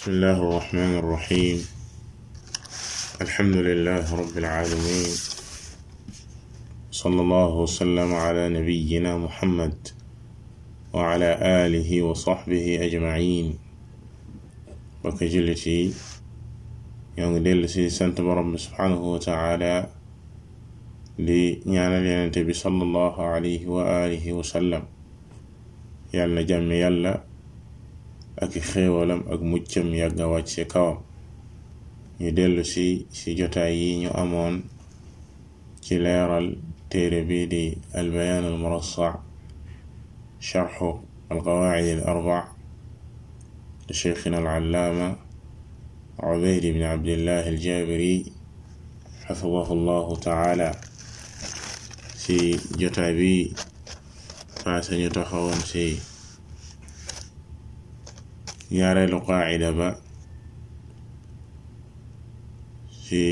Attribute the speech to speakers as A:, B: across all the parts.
A: بسم الله الرحمن الرحيم. الحمد لله رب العالمين. صلى الله وسلم على نبينا محمد وعلى آله وصحبه أجمعين. وكجلتي يوم ليلة سنت رب سبحانه وتعالى لنعنى النبي صلى الله عليه وآله وسلم. يالنا جمي يالنا ak xéewalam ak muccam yàgga wàcc ci kawam ñu dellu si ci jotaay yi ñu amoon ci leeral téere bi di albayaan almurassa sharxu alqawaacid al arbac li cheikhina alallaama ubayd bni abdillah aljabiri xafidahu llahu taala ci jotaay bi paase ñu taxawoon ci ñaareelu qaacida ba ci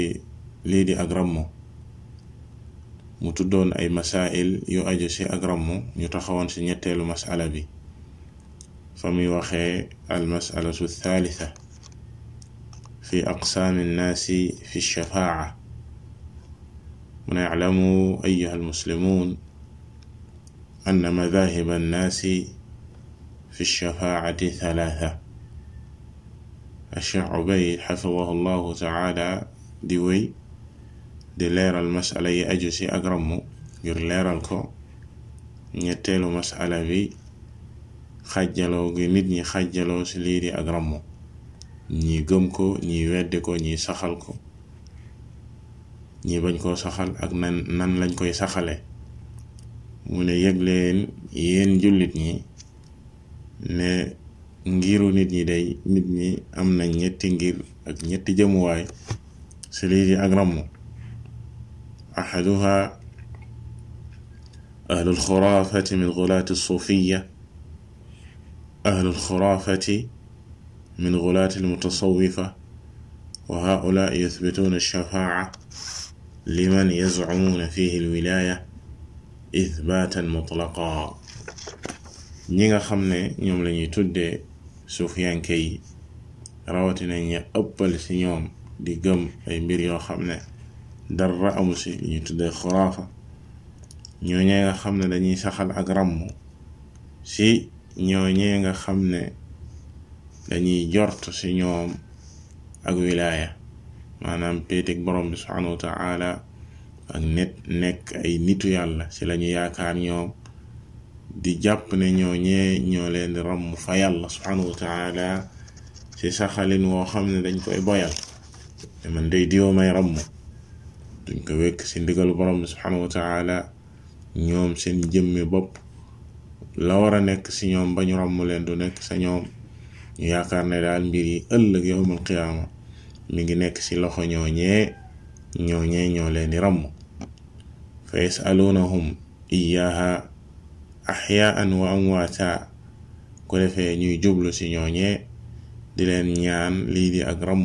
A: lii di ak rammu mu tuddoon ay masail yu aju ci ak rammu ñu taxawoon ci ñetteelu masala bi fa muy waxee al masalatu thalitha fi aqsaami nnaasi fi shafaaca mun iclamu ayuha almuslimun anna madahib annaasi fi shafaacati thalatha Cheikh Ubayd xafidahu llahu taala di wéy di leeral masala yi aju ci ak rammu ngir leeral ko. Ñetteelu masala bi xàjjaloo gi nit ñi xàjjaloo ci lii di ak rammu ñi gëm ko ñi weddi ko ñi saxal ko. Ñi bañ koo saxal ak nan nan lañ koy saxale. Mu ne yëg leen yéen jullit ñi ne ngiru nit ñi day nit ñi am na ñetti ngir ak ñetti jëmuwaay ci lii di ak rammu axaduha ahlu lxuraafati min gulaati suufiya ahlu lxuraafati min gulaati almutasawifa wa haulaai yuthbituuna alshafaaca liman yazcumuuna fihi alwilaaya ithbaatan mutlaqa ñi nga xam ne ñoom lañuy tuddee suufiyanke yi rawatina ña ëppal ci ñoom di gëm ay mbir yoo xam ne dara amu ci ñuy ñu tuddee xuraafa. Ñooñee nga xam ne dañuy saxal ak ràmm ci ñooñee nga xam ne dañuy jort ci ñoom ak wilaaya. Maanaam péetig borom bi subhanahu wa ak net nekk ay nitu yàlla ci lañu yaakaar ñoom. Di jàpp ne ñooñee ñoo leen di ràmm fa yàlla subhanahu wa taala ci saxalin woo xam ne dañ koy boyal. Te man day diwa may ràmm. Duñ ko wekk ci ndigalu borom subhanahu wa taala ñoom seen jëmmi bopp la war a nekk ci ñoom ba ñu leen du nekk sa ñoom. Ñu yaakaar ne daal mbir yi ëllëg yowmal qiyaama mi ngi nekk ci loxo ñooñee. Ñooñee ñoo leen di ràmm. Fa yasalunahum iyaha axyaan wa amwaata ko defee ñuy jublu ci ñooñee di leen ñaan lii di ak ramm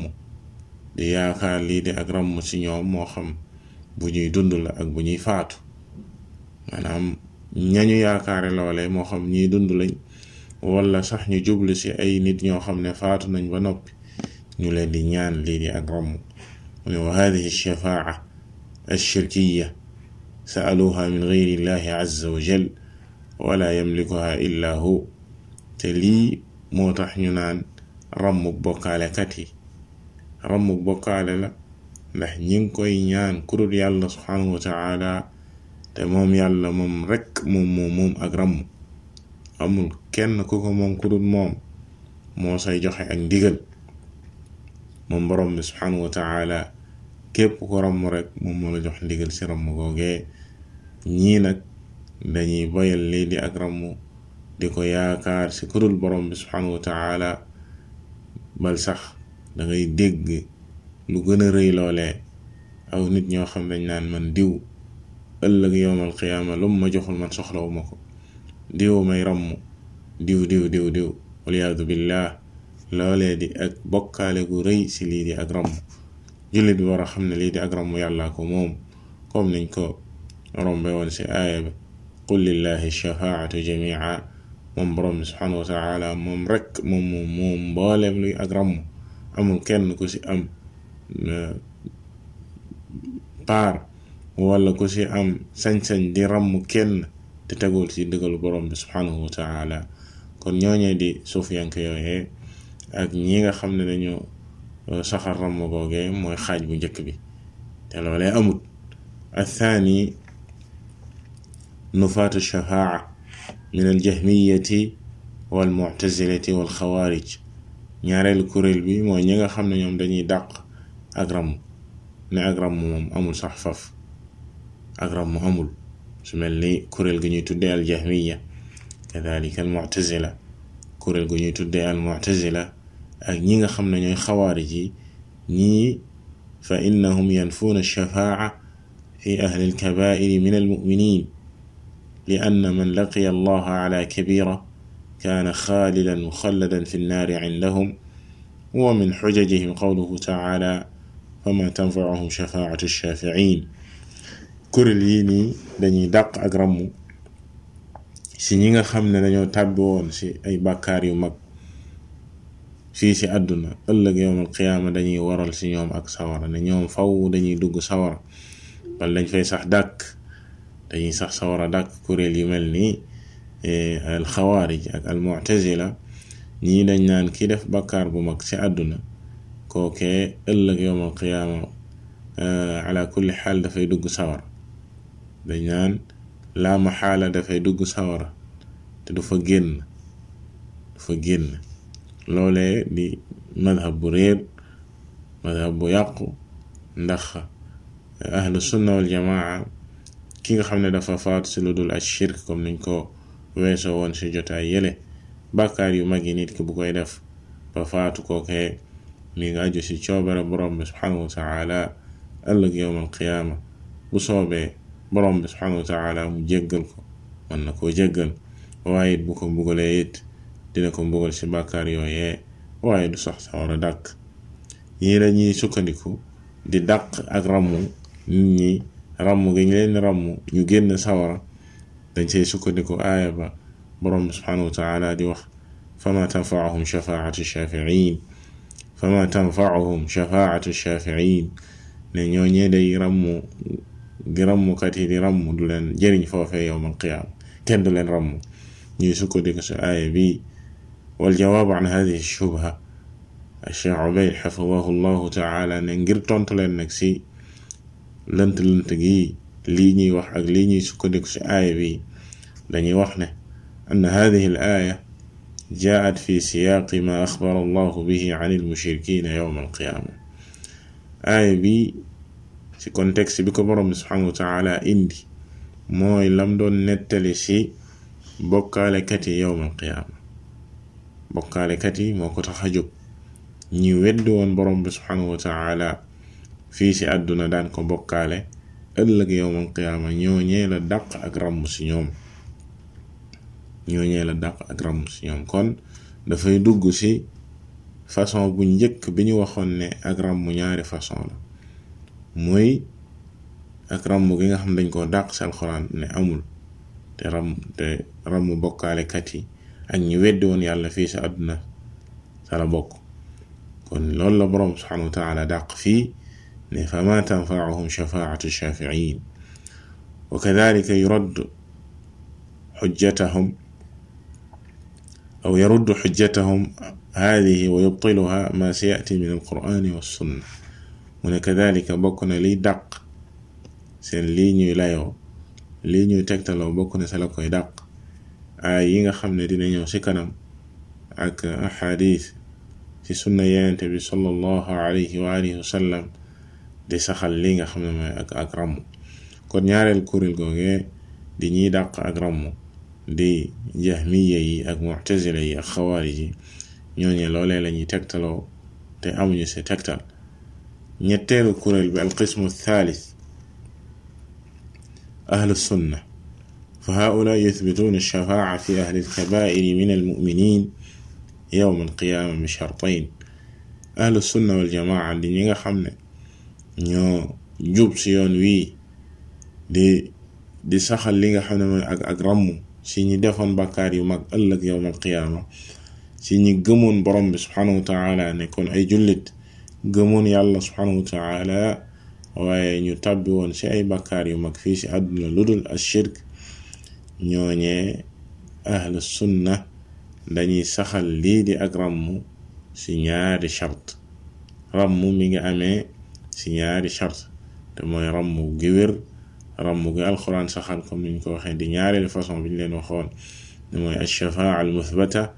A: di yaakaar lii di ak ramm ci ñoom moo xam bu ñuy dund la ak bu ñuy faatu maanaam ñañu yaakaare loole moo xam ñuy dund lañ wala sax ñu jublu ci ay nit ñoo xam ne faatu nañ ba noppi ñu leen di ñaan lii di ak ramm mu ne wa hadihi shafaa alshirkiya sa'aluha min gayri illahi azza wa jal wala yamlikuha illa hu te lii moo tax ñu naan rammuk bokkaale kat yi rammuk bokkaale la ndax ñi ngi koy ñaan kurut yàlla subhanahu wa taala te moom yàlla moom rekk moom moom moom ak ramm amul kenn ku ko moom kurut moom moo say joxe ak ndigal moom borom bi subhanahu wa taala képp ko ramm rek moom moo la jox ndigal ci ramm googee ñii nag dañuy boyal lii di ak ramm di ko yaakaar ci kudul borom bi subhanahu wa taala bal sax dangay dégg lu gën a rëy loolee aw nit ñoo xam dañ naan man diw ëllëg yowmal qiyaama lu ma joxul man soxlawuma ko diw may ramm diw diw diw diw waliyaadu billah loolee di ak bokkaale gu rëy ci lii di ak ramm jullit bi war a xam ne lii di ak ramm yàllaa ko moom comme niñ ko rombe woon ci aaya bi قل لله الشفاعة جميعا. من برم سبحانه وتعالى من رك من من بالم لي أجرم أم كن كسي أم بار ولا كسي أم سن سن درم كن تتقول تدقل برم سبحانه وتعالى كن يوني دي سوفيان كيوهي ak ñi nga xam ne dañu saxar romb googee mooy xaaj bu njëkk نفاة الشفاعة من الجهمية والمعتزلة والخوارج. نيار الكوريل بي مو نيغا خامن نيوم داني داق أغرام. مي أغرام موم أمول صح أغرام مو أمول. سملي كوريل جنية تودي الجهمية. كذلك المعتزلة. كوريل جنية تودي المعتزلة. اك نيغا خامن نيوم خوارج. ني فإنهم ينفون الشفاعة في أهل الكبائر من المؤمنين. لأن من لقي الله على كبيرة كان خالدا مخلدا في النار عندهم ومن حججهم قوله تعالى فما تنفعهم شفاعة الشافعين. كرليني لن يدق أقرم سنين خمنا لن يتابعون أي بكار يومك في سي ألق يوم القيامة لن يورل سنيوم أكسور لن يوم فو لن يدق سور بل لن يفيسح دك dañuy sax sawara dàkk kuréel yu mel nii al xawaarij ak al mu'tazila ñii dañ naan ki def bàkkaar bu mag ci àdduna kookee ëllëg yowmal qiyaama ala kulli xaal dafay dugg sawara dañ naan laa maxaala dafay dugg sawara te du fa génn du fa génn loolee di madhab bu réer madhab bu yàqu ndax ahlu sunna wal jamaa ki nga xam ne dafa faatu si lu dul ak shirk comme niñ ko weesoo woon si jotaay yële. Bàkkaar yu mag yi nit ki bu koy def ba faatu kookee mi nga aju si coobare borom bi subhanahu wa ëllëg yowmal qiyaama. Bu soobee borom bi subhanahu wa mu jéggal ko mën na koo jéggal. Waaye it bu ko mbugalee it dina ko mbugal si bàkkaar yooyee waaye du sax sawara dàkk. Ñii dañuy sukkandiku di dàq ak ramu nit ñi ramm gi ñu leen ramm ñu génn sawara dañ say sukkandiku aaya ba borom subhanahu wa taala di wax fama tanfaahum shafaatu shafiin fama tanfaahum shafaatu shafiin ne ñooñee day ramm gi rammukat yi di ramm du leen jëriñ foofee yowmal qiyaama kenn du leen ramm ñuy sukkandiku si aaya bi والجواب عن هذه الشبهة الشيخ عبيد حفظه الله تعالى leen nag si lënt lënt gi lii ñuy wax ak lii ñuy sukkandiku si aaya bi dañuy wax ne أن هذه الآية جاءت في سياق ما أخبر الله به عن المشركين يوم القيامة آية bi ci contexte bi ko borom subhanahu wa taala indi mooy lam doon nettali si bokkaalekat yi yowmal qiyaama bokkaalekat yi moo ko tax a jóg ñi weddi woon borom bi subhanahu wa taala fii si àdduna daan ko bokkaale ëllëg yowmal qiyaama ñooñee la dàq ak ràmm si ñoom ñooñee la dàq ak ràmm si ñoom kon dafay dugg si façon bu njëkk bi ñu waxoon ne ak ràmm ñaari façon la muy ak ràmm gi nga xam dañ koo dàq si alxuraan ne amul te ràmm te ràmm bokkaalekat yi ak ñi weddi woon yàlla fii si àdduna sa la bokk kon loolu la boroom subhanahu wa taala dàq fii يعني فما تنفعهم شفاعة الشافعين. وكذلك يرد حجتهم أو يرد حجتهم هذه ويبطلها ما سيأتي من القرآن والسنة. هنا كذلك بكنا لي دق. سين لينيو لايو. لينيو تكتلو بكنا سلكو يدق. آي ييغا خامن دي نيو سي أك أحاديث في سنة يانتبي صلى الله عليه وآله وسلم. Di saxal li nga xam ne mooy ak ak ramm kon ñaareel kuréel googee di ñiy dàq ak ramm di jahmiya yi ak mu'tazila yi ak xawaarij yi ñooñe loolee la ñuy tegtaloo te amuñu ci tegtal ñetteelu kuréel bi alqismu thalith ahlu sunna فهؤلاء يثبتون الشفاعة في أهل الكبائر من المؤمنين يوم القيامة بشرطين أهل السنة والجماعة ñi nga xam ne ñoo jub ci yoon wii di di saxal li nga xam ne mooy ak ak ramm ci ñi defoon bakkaar yu mag ëllëg yowm alqiyaama si ñi gëmoon borom bi subhanahu wa taala nekkoon ay jullit gëmoon yàlla subhanahu wa taala waaye ñu tàbbi woon si ay bakkaar yu mag fii si àdduna lu dul ashirk ñooñee ahlu sunna dañuy saxal lii di ak ràmm si ñaari chart ràmm mi ngi amee si ñaari chart te mooy ràmm gi wér ràmm gi alquran saxal comme niñ ko waxee di ñaareelu façon bi ñu leen waxoon ne mooy alshafaa al muthbata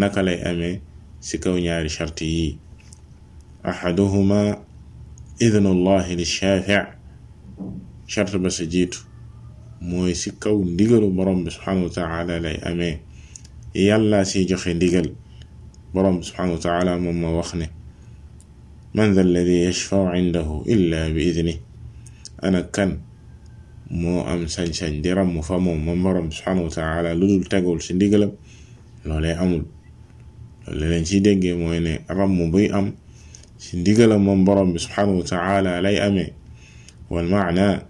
A: naka lay amee si kaw ñaari chart yi ahaduhuma idnullahi lishaafi chart ba sa jiitu mooy si kaw ndigalu borom bi subhanahu wa taala lay amee yàlla si joxe ndigal borom subhanahu wa taala moom ma wax ne من ذا الذي يشفع عنده إلا بإذنه؟ أنا كان مو أم سنشان ديرام مفامو ممبرم سبحانه وتعالى. لدول تقول سنديقلب لولي أمل لولي لنشي دنجي مويني رم بي أم. سنديقلب ممبرم سبحانه وتعالى لا أمي. والمعنى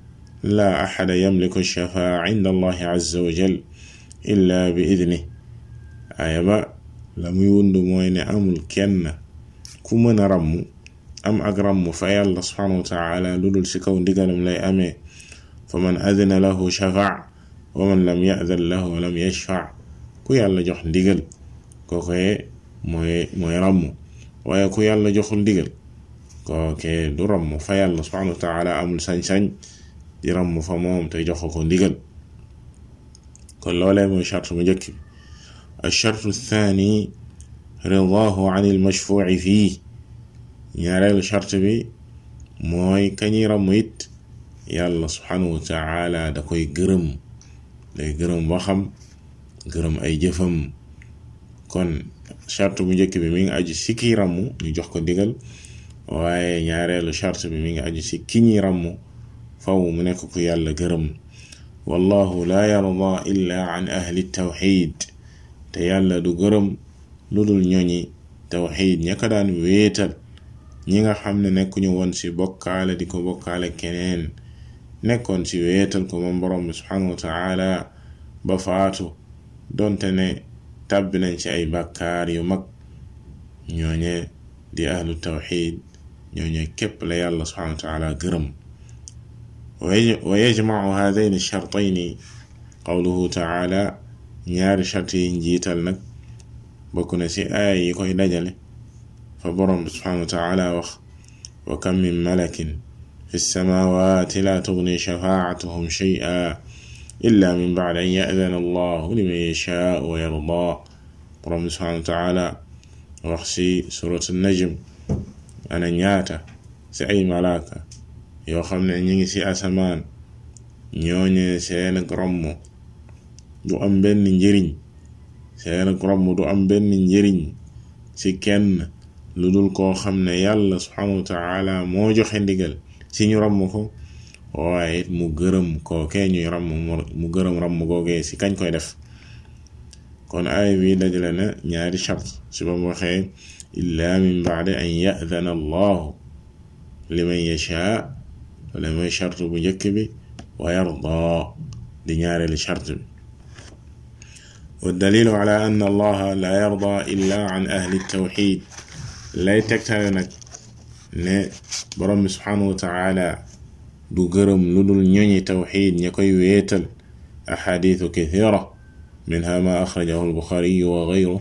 A: لا أحد يملك الشفاعة عند الله عز وجل إلا بإذنه. أيبا لم يوند مويني أمل كن كمن رمو. Wa taala lu dul si kaw ndigalam lay amee fa man adina lahu shafaa wa man lam yadan lahu lam yashfaa ku yàlla jox ndigal kookoye mooy mooy ràmm waaye ku yàlla joxul ndigal kooke du ràmm fa yàlla subhanahu wa taala amul sañ-sañ di ràmm fa moom te jox ko ndigal kon loolee mooy charte bu njëkk bi الشرط الثاني رضاه عن المشفوع فيه ñaareelu charte bi mooy kañi ramm it yàlla subhanahu wa taala da koy gërëm day gërëm waxam gërëm ay jëfam kon charte bu njëkk bi mi ngi aju si kiy ramm ñu jox ko digal waaye ñaareelu charte bi mi ngi aju si ki ñi ramm faw mu nekk ku yàlla gërëm wallahu la yarda illa an ahli tawxid te yàlla du gërëm lu dul ñoñi tawxid ña ko daan wéetal ñi nga xam ne nekkuñu woon ci bokkaale di ko bokkaale keneen nekkoon ci weetal ko moom borom bi subhanahu wa taala ba faatu donte ne tàbbi nañ ci ay bàkkaar yu mag ñooñe di ahlu tawxid ñooñe képp la yàlla subhanahu taala gërëm. Wa yajmacu haadayn alchartayni qawluhu taala ñaari chart yi njiital nag bokk na ci aaya yi koy dajale. فبرم سبحانه وتعالى وخ وكم من ملك في السماوات لا تغني شفاعتهم شيئا إلا من بعد أن يأذن الله لمن يشاء ويرضى. برم سبحانه وتعالى وخسي سورة النجم أن نياتا سعي ملاكا يوخم نعنيني سي أسمان نيوني سين كرمو دو أم بين نجرين سين كرمو دو أم نجرين سي كن lu dul koo xam ne yàlla subhanahu wa taala moo joxe ndigal ci ñu ramm ko waaye it mu gërëm kookee ñuy ramm mu gërëm ramm googee ci kañ koy def kon aaya bi dajale na ñaari chart ci ba mu waxee illa min baadi an ya'dana allahu liman yashaa wala mooy chart bu njëkk bi wa yarda di ñaareelu chart bi والدليل على أن الله لا يرضى إلا عن أهل التوحيد lay tegtale nag ne borom subhanahu wa taala du gërëm lu dul ñoñi tawxid ña koy wéetal axaadiisu kathira minha ma axrajahu albuxaariyu wa gayru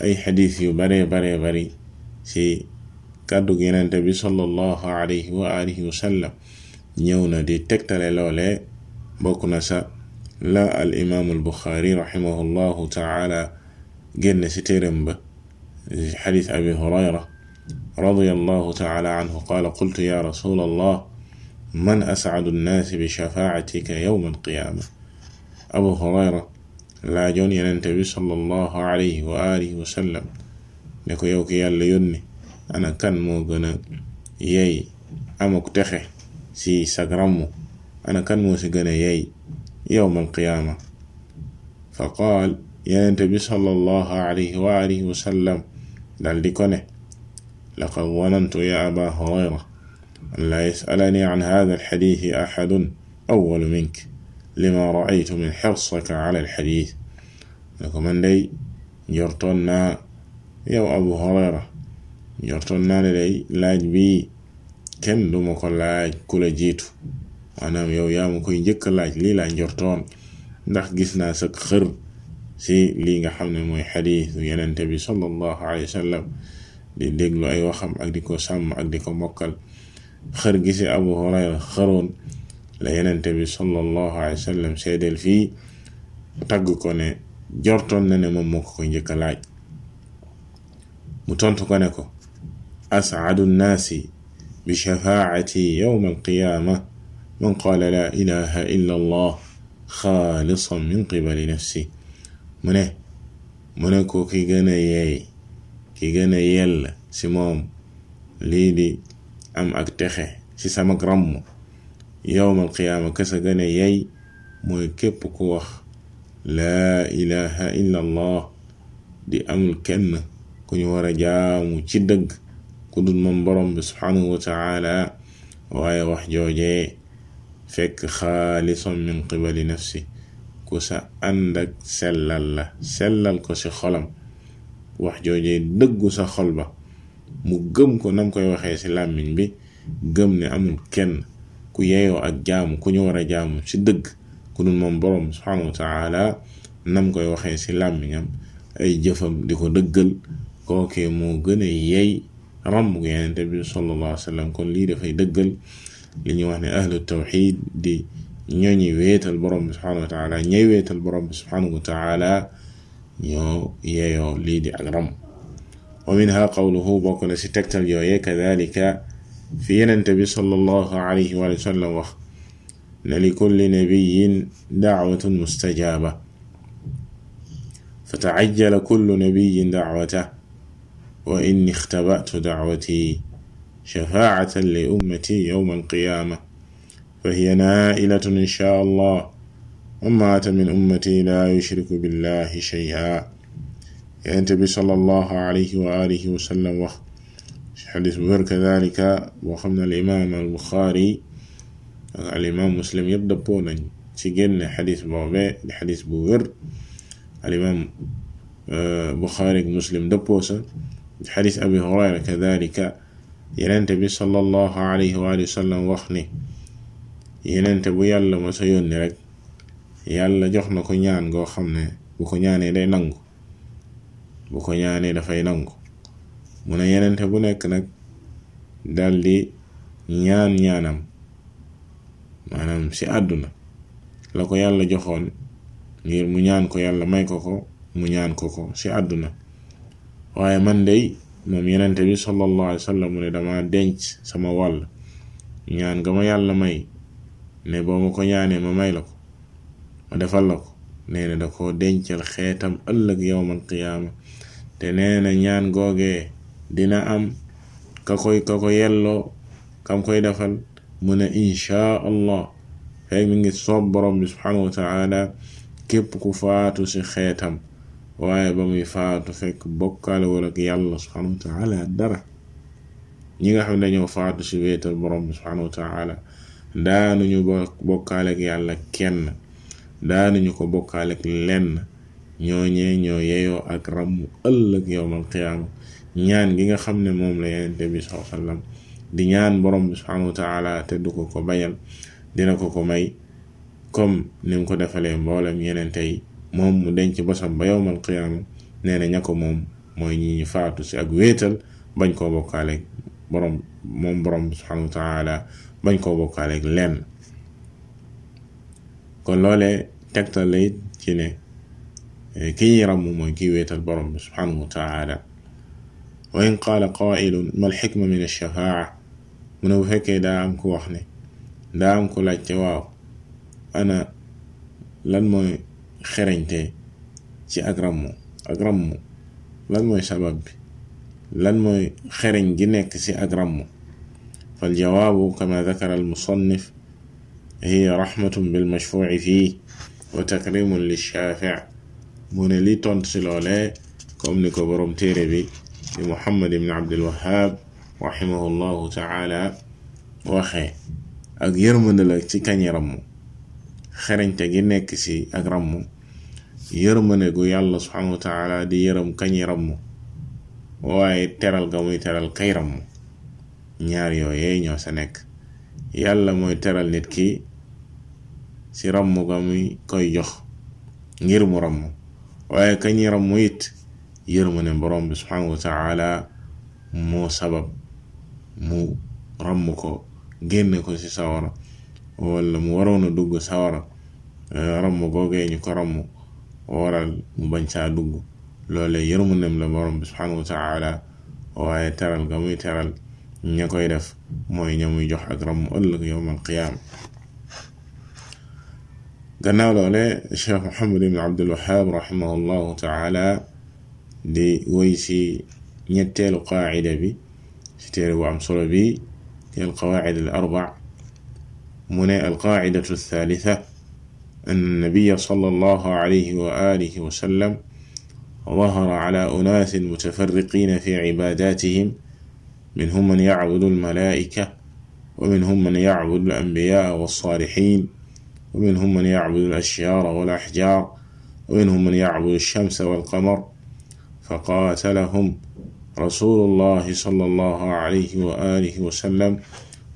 A: ay xadiis yu bare bare bari ci kàddu yenente bi sallallahu alayhi wa alihi wa sallam ñëw na di tegtale loole bokk na sa la al imaamu albuxaari raximahu llahu taala génn ci téeram ba حديث أبي هريرة رضي الله تعالى عنه قال قلت يا رسول الله من أسعد الناس بشفاعتك يوم القيامة؟ أبو هريرة لا جون ينتبه صلى الله عليه وآله وسلم. نكو يوكي يالا يوني أنا كان موغنا يي أمك تخي سي سقرمو أنا كان موسيقنا يي يوم القيامة. فقال ينتبه صلى الله عليه وآله وسلم hurayra an laa yasalani an hada alxadiisi axadun awalu mink lima raaytu min xirsaka ala alxadiis ne ko man day njortoon naa yow abu hurayra njortoon naa ne day laaj bi kenn duma ko laaj ku la jiitu maanaam yow yaa ma koy njëkk laaj lii laa njortoon ndax si lii nga xam ne mooy xadiisu yenente bi sallallahu alayhi wa sallam di déglu ay waxam ak di ko sàmm ak di ko mokkal xër gi si abu hurayra xëroon la yenente bi sallallahu alayhi wa sallam fii tagg ko ne jortoon na ne moom moo ko a laaj mu tontu ko ne ko as'adu nnaasi bi shafaacati yowma alqiyaama man qaala laa ilaha illa allah xaalisan min qibali nafsi mu ne mu ne ko ki gën a yeey ki gën a yell si moom lii di am ak texe ci sama ràmm yowmal qiyaama kasa gën a yey mooy képp ku wax laa ilaha illa allah di amul kenn ku ñu war a jaamu ci dëgg ku dul moom borom bi subhanahu wa waaye wax joojee fekk xaalisan min qibali nafsi ku sa ànd ak sellal la sellal ko ci xolam. Wax joojee dëggu sa xol ba. Mu gëm ko nam koy waxee ci làmmiñ bi gëm ne amul kenn ku yeyoo ak jaamu ku ñu war a jaamu ci dëgg. Ku dul moom boroom subhanahu wa nam koy waxee ci làmmiñam ay jëfam di ko dëggal. Kookee moo gën a yey ràmm gu yenente bi sallallahu alayhi kon lii dafay dëggal li ñuy wax ne ahlu tawxid di ñooñi wéetal borom bi subhanahu wa taala ñay wéetal borom bi subhanahu wa taala ñoo yeeyoo lii di ak ram wa minha qawluhu bokk na si tegtal yooye kadalika fi yenente bi sallallahu alayhi wa sallam wax na li kulli nabiyin dacwatun mustajaba فتعجل كل نبي دعوته وإني اختبأت دعوتي شفاعة لأمتي يوم القيامة فهي نائلة إن شاء الله. ومن مات من أمتي لا يشرك بالله شيئا. ينتبه صلى الله عليه وآله وسلم وخ حديث بوير كذلك. وخمنا الإمام البخاري. الإمام مسلم يبدأ بونا تجن حديث بوبي حديث بوير الإمام بخاري مسلم دبوسا حديث أبي هريرة كذلك. ينتبه صلى الله عليه وآله وسلم وخني. Yenente bu yàlla ma sa yónni rek yàlla jox na ko ñaan goo xam ne bu ko ñaanee day nangu bu ko ñaanee dafay nangu. Mu ne yenente bu nekk nag daldi ñaan ñaanam maanaam ci àdduna la ko yàlla joxoon ngir mu ñaan ko yàlla may ko ko mu ñaan ko ko ci àdduna. Waaye man dey moom yenente bi sallallahu alayhi mu ne dama denc sama wàll ñaan nga ma yàlla may ne boo ma ko ñaanee ma may la ko ma defal la ko nee da ko dencal xeetam ëllëg yowmal qiyaama. Te nee ñaan googee dina am ka koy ka ko yelloo kam koy defal mu ne inchaa allah fekk mi ngi soob borom bi subhanahu wa ku faatu ci xeetam. Waaye ba faatu fekk bokkaale wala ak yàlla subhanahu wa taala dara. Ñi nga xam ne dañoo faatu ci wéetal borom bi subhanahu wa daanuñu bokkaale ak yàlla kenn daanuñu ko bokkaaleek lenn. Ñooñee ñoo yeyoo ak ràmmu ëllëg yowmal qiyaama. Ñaan gi nga xam ne moom la yenente bi saa sallam di ñaan borom bi subhanahu wa te du ko ko bañal dina ko ko may comme ni mu ko defalee mboolem yenente yi moom mu denc bosam ba yowmal qiyaama nee na ña ko moom mooy ñi faatu si ak wéetal bañ koo bokkaaleek borom moom borom bi subhanahu bañ koo bokkaaleeg lenn kon loolee tegtal la it ci ne ki ñuy ràmm mooy kiy wéetal borom bi subhanahu wa taala wa in qaala qaa'ilun ma alxikma min alshafaa mu ne bu fekkee daa am ku wax ne daa am ku laajte waaw ana lan mooy xereñte ci ak ràmmu ak ràmmu lan mooy sabab bi lan mooy xereñ gi nekk ci ak ràmmu فالجواب كما ذكر المصنف هي رحمة بالمشفوع فيه وتكريم للشافع. بنلي تنتصل عليه كم نكبرم تيربي لمحمد بن عبد الوهاب رحمه الله تعالى وخي أغير من الأكتي كان يرمو خرين تجيني كسي أغرمو يرمن يقول يالله سبحانه وتعالى ديرم يرم كان يرمو ترى القوي ترى الكيرمو ñaar yooyee ñoo sa nekk. Yàlla mooy teral nit ki ci ramm ga muy koy jox ngir mu ramm. Waaye kañi ramm it yërmane borom bi subhanahu wa taala moo mu ramm ko génne ko ci sawara wala mu waroon dugg sawara. Ramm googee ñu ko ramm waral mu bañ saa dugg. Loole yërmanem la borom bi subhanahu wa taala waaye teral ga muy teral ña koy def mooy ña muy jox ak ramm ëllëg yowmal qiyaama gannaaw loole cheikh mohamad ibn abdul wahab rahimahullahu taala di woy si ñetteelu qaacida bi si téere bu am solo bi ci alqawaacid al arbac mu ne alqaacidatu althaalitha أن النبي صلى الله عليه وآله وسلم ظهر على أناس متفرقين في عباداتهم منهم من يعبد الملائكة ومنهم من يعبد الأنبياء والصالحين ومنهم من يعبد الأشجار والأحجار ومنهم من يعبد الشمس والقمر. فقاتلهم رسول الله صلى الله عليه وآله وسلم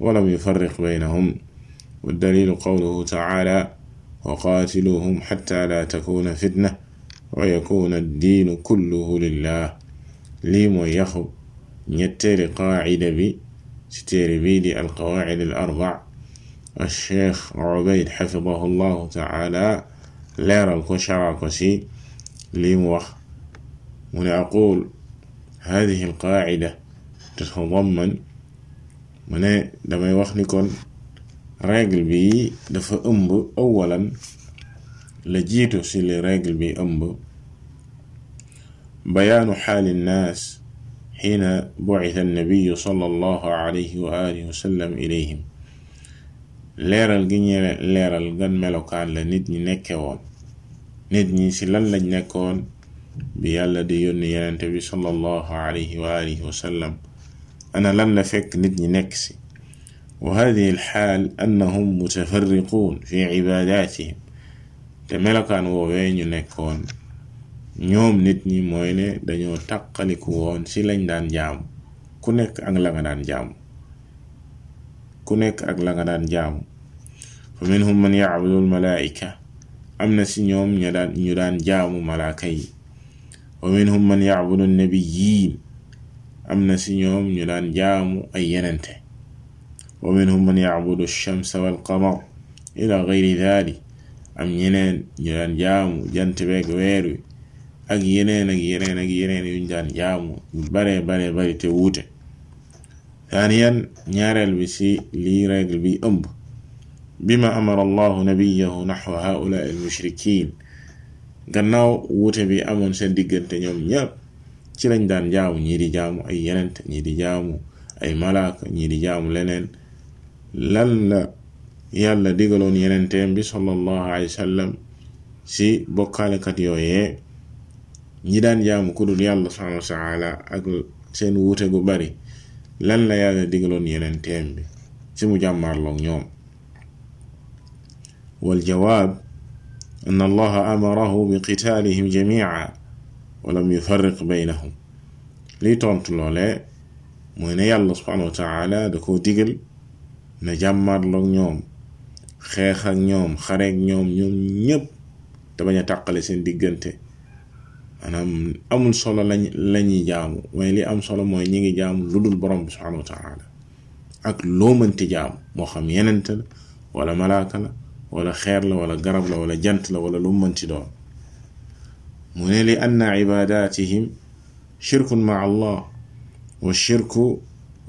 A: ولم يفرق بينهم. والدليل قوله تعالى وقاتلوهم حتى لا تكون فتنة ويكون الدين كله لله. ñetteelu قاعدة bi ci téere bi di القواعد الأربع. الشيخ عبيد حفظه الله تعالى لير الكشرى كسي لي موخ من أقول هذه القاعدة تتضمن من لما bi dafa ëmb awalan la jiitu ci li règle bi ëmb bayaanu xaali nnaas annabiyu sala allahu alayhi wa alihi wa sallam ilayhim leeral gi ñu leeral gan melokaan la nit ñi nekke woon nit ñi ci lan lañ nekkoon bi yàlla di yónni yenente bi sala allahu alayhi wa alihi wa sallam ana lan la fekk nit ñi nekk ci وهذه الحال أنهم متفرقون في عباداتهم تملكان ووين ينكون ñoom nit ñi mooy ne dañoo tàqaliku woon ci lañ daan jaamu ku nekk ak la nga daan jaamu ku nekk ak la nga daan jaamu fa minhum man yaabudu almalaika am na ci ñoom ñu daan jaamu malaaka yi. Wa minhum man yaabudu nabiyin am na ci ñoom ñu daan jaamu ay yenente. Wa minhum man yaabudu alchamsa walqamar ila gayri dalik am ñeneen ñu daan jaamu jant beeg weer wi. ak yeneen ak yeneen ak yeneen yuñ daan jaamu yu baree baree bari te wuute. Thaniyan ñaareel bi ci lii règle bi ëmb. Bima amara allahu nabiyahu naxwa haulaa al mushrikin gannaaw wuute bi amoon seen diggante ñoom ñépp ci lañ daan jaamu ñii di jaamu ay yenent ñii di jaamu ay malaaka ñii di jaamu leneen. Lan la yàlla digaloon yenenteem bi sallallahu alayhi wa ci bokkaalekat yooyee? Ñi daan jaamu ku dul yàlla subhanahu wa taala ak seen wuute gu bari lan la yàlla digaloon yenenteem bi si mu jàmmaarloog ñoom والجواب أن الله أمره بقتالهم جميعا ولم يفرق بينهم لي تونت لولé mooy ne yàlla subhanahu wa taala da koo digal na jàmmarloog ñoom xeex ak ñoom xareek ñoom ñoom ñépp te bañ a tàqale seen diggante maanaam amul solo lañ lañuy jaamu waaye li am solo mooy ñi ngi jaamu lu dul borom bi subhanahu wa taala ak loo mënti jaamu moo xam yenent la wala malaaka la wala xeer la wala garab la wala jant la wala lu mënti doon mu ne li anna ibadatihim shirkun ma allah والشرك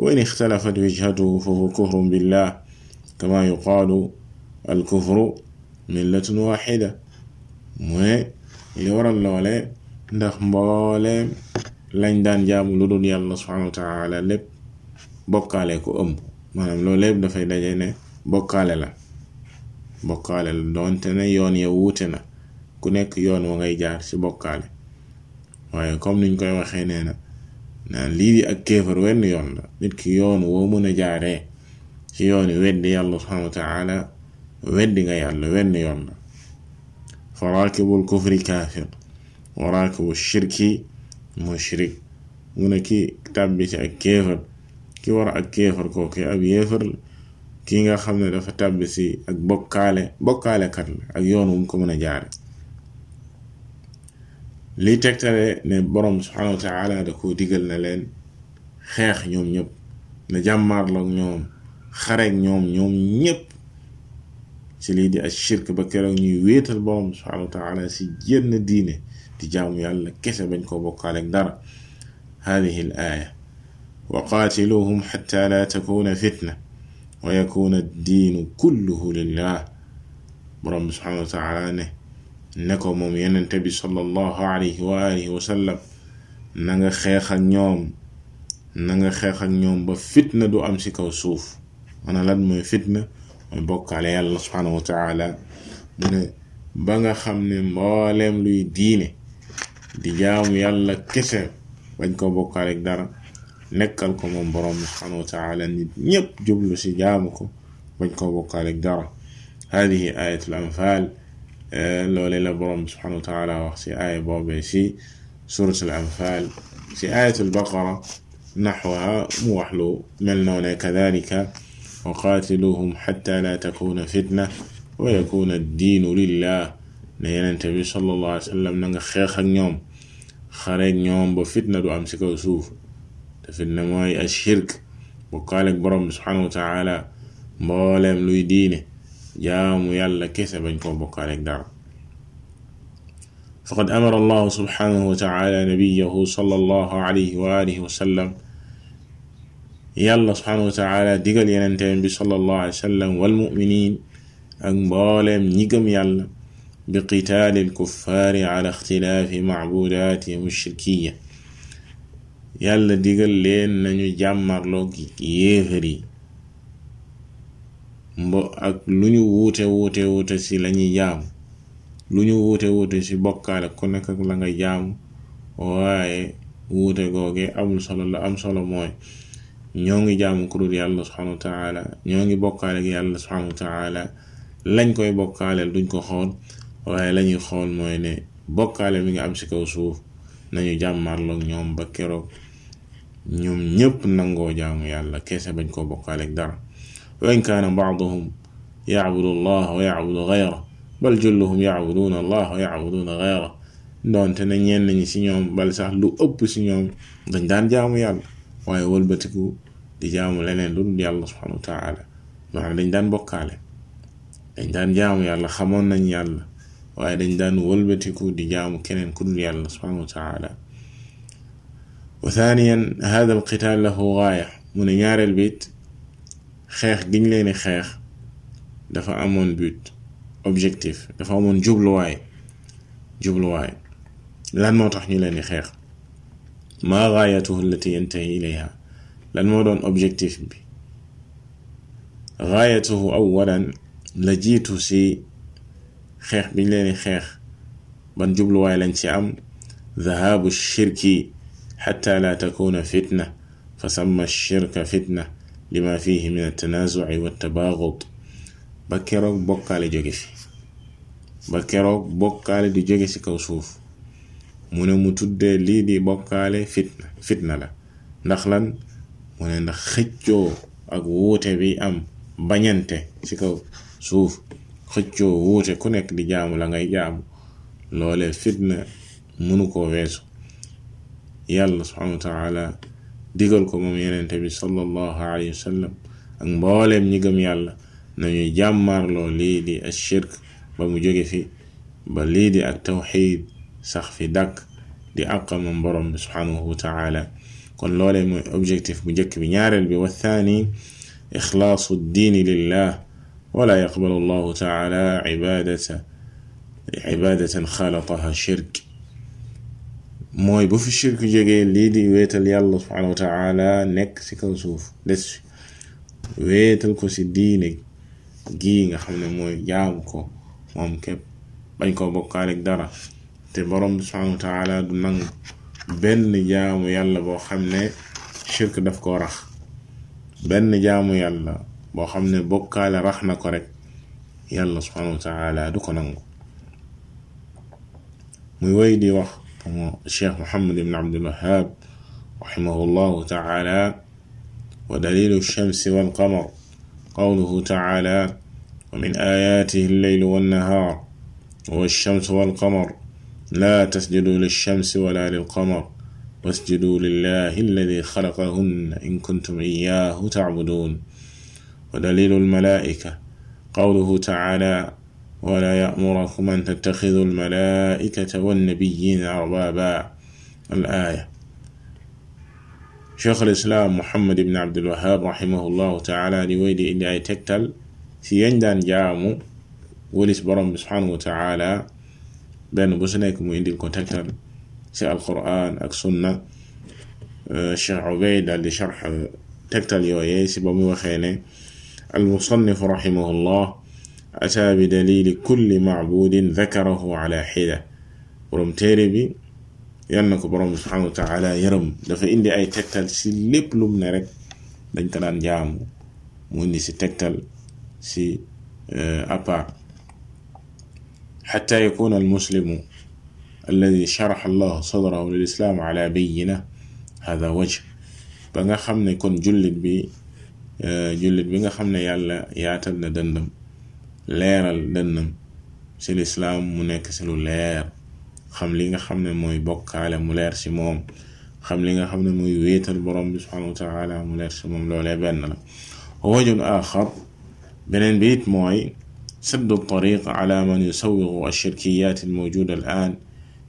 A: وإن اختلفت وجهته فهو كفر بالله كما يقال الكفر ملة واحدة li waral loole ndax mbooleem lañ daan jaamu lu dul yàlla subhanahu wa taala lépp bokkaale ko ëmb maanaam loolu lépp dafay daje ne bokkaale la bokkaale la doonte ne yoon ya wuute na ku nekk yoon wa ngay jaar ci bokkaale waaye comme niñ koy waxee nee na naan lii di ak kéefar wenn yoon la nit ki yoon woo mën a jaaree ci yooni weddi yàlla subhanahu wa taala weddi nga yàlla wenn yoon la fa raakibul kufri kaafir وراك الشركي مشرك. ونكي كتاب بيش أكيفر كي ورا أكيفر كو كي أبي يفر كي نغا خمنا دفا تاب بيسي أك بوكالي بوكالي كرل أك يون ونكو من جاري لي تكتالي ني بروم سبحانه وتعالى دكو ديگل نلين خيخ نيوم نيب نجمار لغ نيوم خريك نيوم نيوم نيب ci lii di ak shirk ba keroog ñuy wéetal borom subhanahu wa taala si génn diine جامو يالا كسب نكو بوكالك دار هذه الآية. وقاتلوهم حتى لا تكون فتنة ويكون الدين كله لله. برم سبحانه وتعالى نه نكو مومين انتبي صلى الله عليه وآله وسلم نعم، نغا خيخا نيوم نغا نعم، خيخا نيوم بفتنة دو أمسي كوسوف. أنا لن من فتنة بوك على الله سبحانه وتعالى. من بنا خمن مالم لي دينه. Di jaamu yàlla kese bañ ko bokkaaleeg dara nekkal ko moom borom bi subhanahu wa taala nit ñépp jublu ci jaamu ko bañ ko bokkaaleeg dara hadihi ayatul anfal loole la borom subhanahu wa taala wax ci aaya boobee ci suratul anfal ci ayatul baqara naxwaha mu wax lu mel noone kadalika xatta la takuna fitna wa yakuna diinu lillah ne yenente bi sallallahu alayhi wa sallam na nga xeex ak ñoom xareeg ñoom ba fitna du am ci kaw suuf te fitna mooy ashirk bokkaaleeg borom subhanahu wa taala mbooleem luy diine jaamu yàlla kese bañ koo bokkaaleeg dara faqad amara allahu subhanahu wa taala nabiyahu sallallahu alayhi wa alihi wa sallam yàlla subhanahu wa taala digal yenenteen bi sallallahu alayhi wa sallam wal بقتال الكفار على اختلاف معبوداتهم الشركية يلا ديغل لين نانيو جامار لوكي يهري. mbo ak lu ñu wuute wuute wuute si lañuy jaamu lu ñu wuute wuute si bokkaale ku nekk ak la nga jaamu waaye wuute googee amul solo la am solo mooy ñoo ngi jaamu ku dul yàlla subhanahu wa taala ñoo ngi bokkaale ak yàlla subhanahu wa taala lañ koy bokkaaleel duñ ko xool waaye lañuy xool mooy ne bokkaale mi nga am ci kaw suuf nañu jàmmarloog ñoom ba keroog ñoom ñépp nangoo jaamu yàlla kese bañ koo bokkaale ak dara wa in kaana baaduhum yacbudu allah wa yacbudu gayra bal julluhum yacbuduuna allah wa yacbuduuna gayra doonte ne ñenn ñi ci ñoom bal sax lu ëpp ci ñoom dañ daan jaamu yàlla waaye wëlbatiku di jaamu leneen lu dul yàlla subhanahu wa taala maanaam dañ daan bokkaale dañ daan jaamu yàlla xamoon nañ yàlla waaye dañ daan wëlbatiku di jaamu keneen ku dul yàlla subhanahu wa taala wa thaniyan hada alqitaal lahu gaaya mu ne ñaareel bit xeex giñ leeni xeex dafa amoon but objectif dafa amoon jubluwaay jubluwaay lan moo tax ñu leen di xeex maa gaayatuhu allati yantahi ilayha lan moo doon objectif bi gaayatuhu awalan la jiitu si خيخ بين لين خيخ بنجيب له واي لانتي عم ذهاب الشرك حتى لا تكون فتنة فسمى الشرك فتنة لما فيه من التنازع والتباغض بكرك بقى لجوجي بكرك بقى لجوجي كوسوف من متد لي دي بقى فتنة فتنة لا نخلا من نخجو أقوته بي أم بنيانته سكو سوف xëccoo wuute ku nekk di jaamu la ngay jaamu loole fitna mënu koo weesu yàlla subhanahu wa taala digal ko moom yenente bi sallallahu alayhi wa sallam ak mbooleem ñi gëm yàlla nañuy jàmmarloo lii di ashirk ba mu jóge fi ba lii di ak tawxid sax fi dàkk di àqamam borom bi subhanahu wa taala kon loolee mooy objectif bu njëkk bi ñaareel bi wa thani ixlaasu diini lillah ولا يقبل الله تعالى عبادة عبادة خالطها شرك. موي بوف الشرك جيجي ليدي ويتل يالله سبحانه وتعالى نك سيكل سوف. لس ويتل كو سي دينك جيغا خمنا موي يامكو ممكب بانكو بوكالك دارا. تبرم سبحانه وتعالى دنان بن جامو يالله بو خمنا شرك دفكو رخ بن جامو يالله. Boo xam ne bokkaale rax na ko rek yàlla subhanahu wa taala du ko nangu. Muy woy di wax cheikh mohammad ibn abdul wahab رحمه الله تعالى ودليل الشمس والقمر قوله تعالى ومن آياته الليل والنهار والشمس والقمر لا تسجدوا للشمس ولا للقمر واسجدوا لله الذي خلقهن إن كنتم إياه تعبدون ودليل الملائكة. قوله تعالى ولا يأمركم أن تتخذوا الملائكة والنبيين أربابا الآية. شيخ الإسلام محمد بن عبد الوهاب رحمه الله تعالى لويدي إلي تكتل في يندان جامو وليس برم سبحانه وتعالى. بين بسنيكم وإندي الكونتكتل في القرآن أك سنة. الشيخ عبيد اللي شرح تكتل يويي سبامي وخيني المصنف رحمه الله أتى بدليل كل معبود ذكره على حدة. ورم تيربي ينكو برم سبحانه وتعالى يرم. دفع إندي أي تكتل سي لب لم نرك daan jaamu mu indi si tegtal si أبا. حتى يكون المسلم الذي شرح الله صدره للإسلام على بينة هذا وجه. بغا خمنا كون جلد بي. Jullit bi nga xam ne yàlla yaatal na dëndam leeral dëndam ci lislaam mu nekk ci lu leer xam li nga xam ne mooy bokkaale mu leer ci moom xam li nga xam ne mooy wéetal borom bi subhanahu wa taala mu leer ci moom loolee benn la wajun axar beneen bi it mooy سد الطريق على من يسوغ الشركيات الموجودة الآن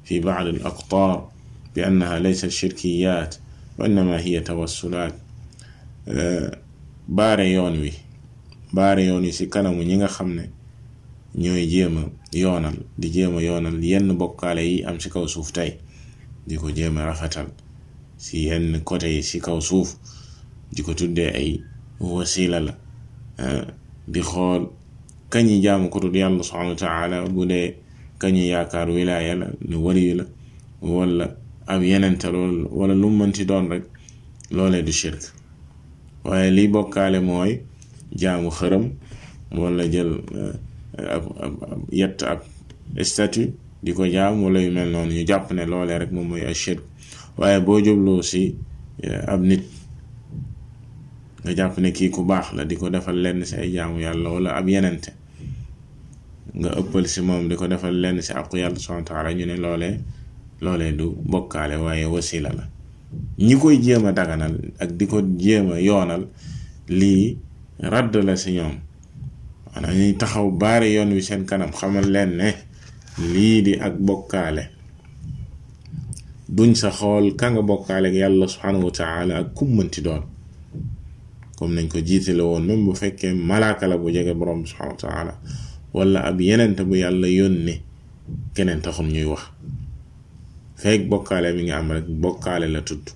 A: في بعض الأقطار بأنها ليست شركيات وإنما هي توسلات baare yoon wi baare yoon wi ci kanamu ñi nga xam ne ñooy jéema yoonal di jéema yoonal yenn bokkaale yi am ci kaw suuf tey di ko jéema rafetal ci yenn côté yi ci kaw suuf di ko tuddee ay wasila la di xool kañi jaamu ko dul yàlla subhanahu wa bu dee kañi yaakaar wilaaya la ni waliyu la wala ab yenente lool wala lu mënti doon rek loolee du shirk. Waaye liy bokkaale mooy jaamu xërëm wala jël ab ab yett ab statut di ko jaam wala yu mel noonu. Ñu jàpp ne loolee rek moom mooy ay shirk. Waaye boo jubloo si ab nit nga jàpp ne kii ku baax la di ko defal lenn si ay jaamu yàlla wala ab yenente nga ëppal si moom di ko defal lenn si aqu yàlla subhanahu wa taala ñu ne loolee loolee du bokkaale waaye wasila la. Ñi koy jéem a daganal ak di ko jéem a yoonal lii radd la si ñoom. Maanaam ñuy taxaw baare yoon wi seen kanam xamal leen ne lii di ak bokkaale. Duñ sa xool ka nga bokkaale yàlla subhanahu wa ak kummanti doon. Comme nañ ko jiitale woon même bu fekkee malaaka la bu jege borom bi subhanahu wa taala wala ab yenente bu yàlla yónni keneen taxum ñuy wax. Feeg bokkaale mi nga am rek bokkaale la tudd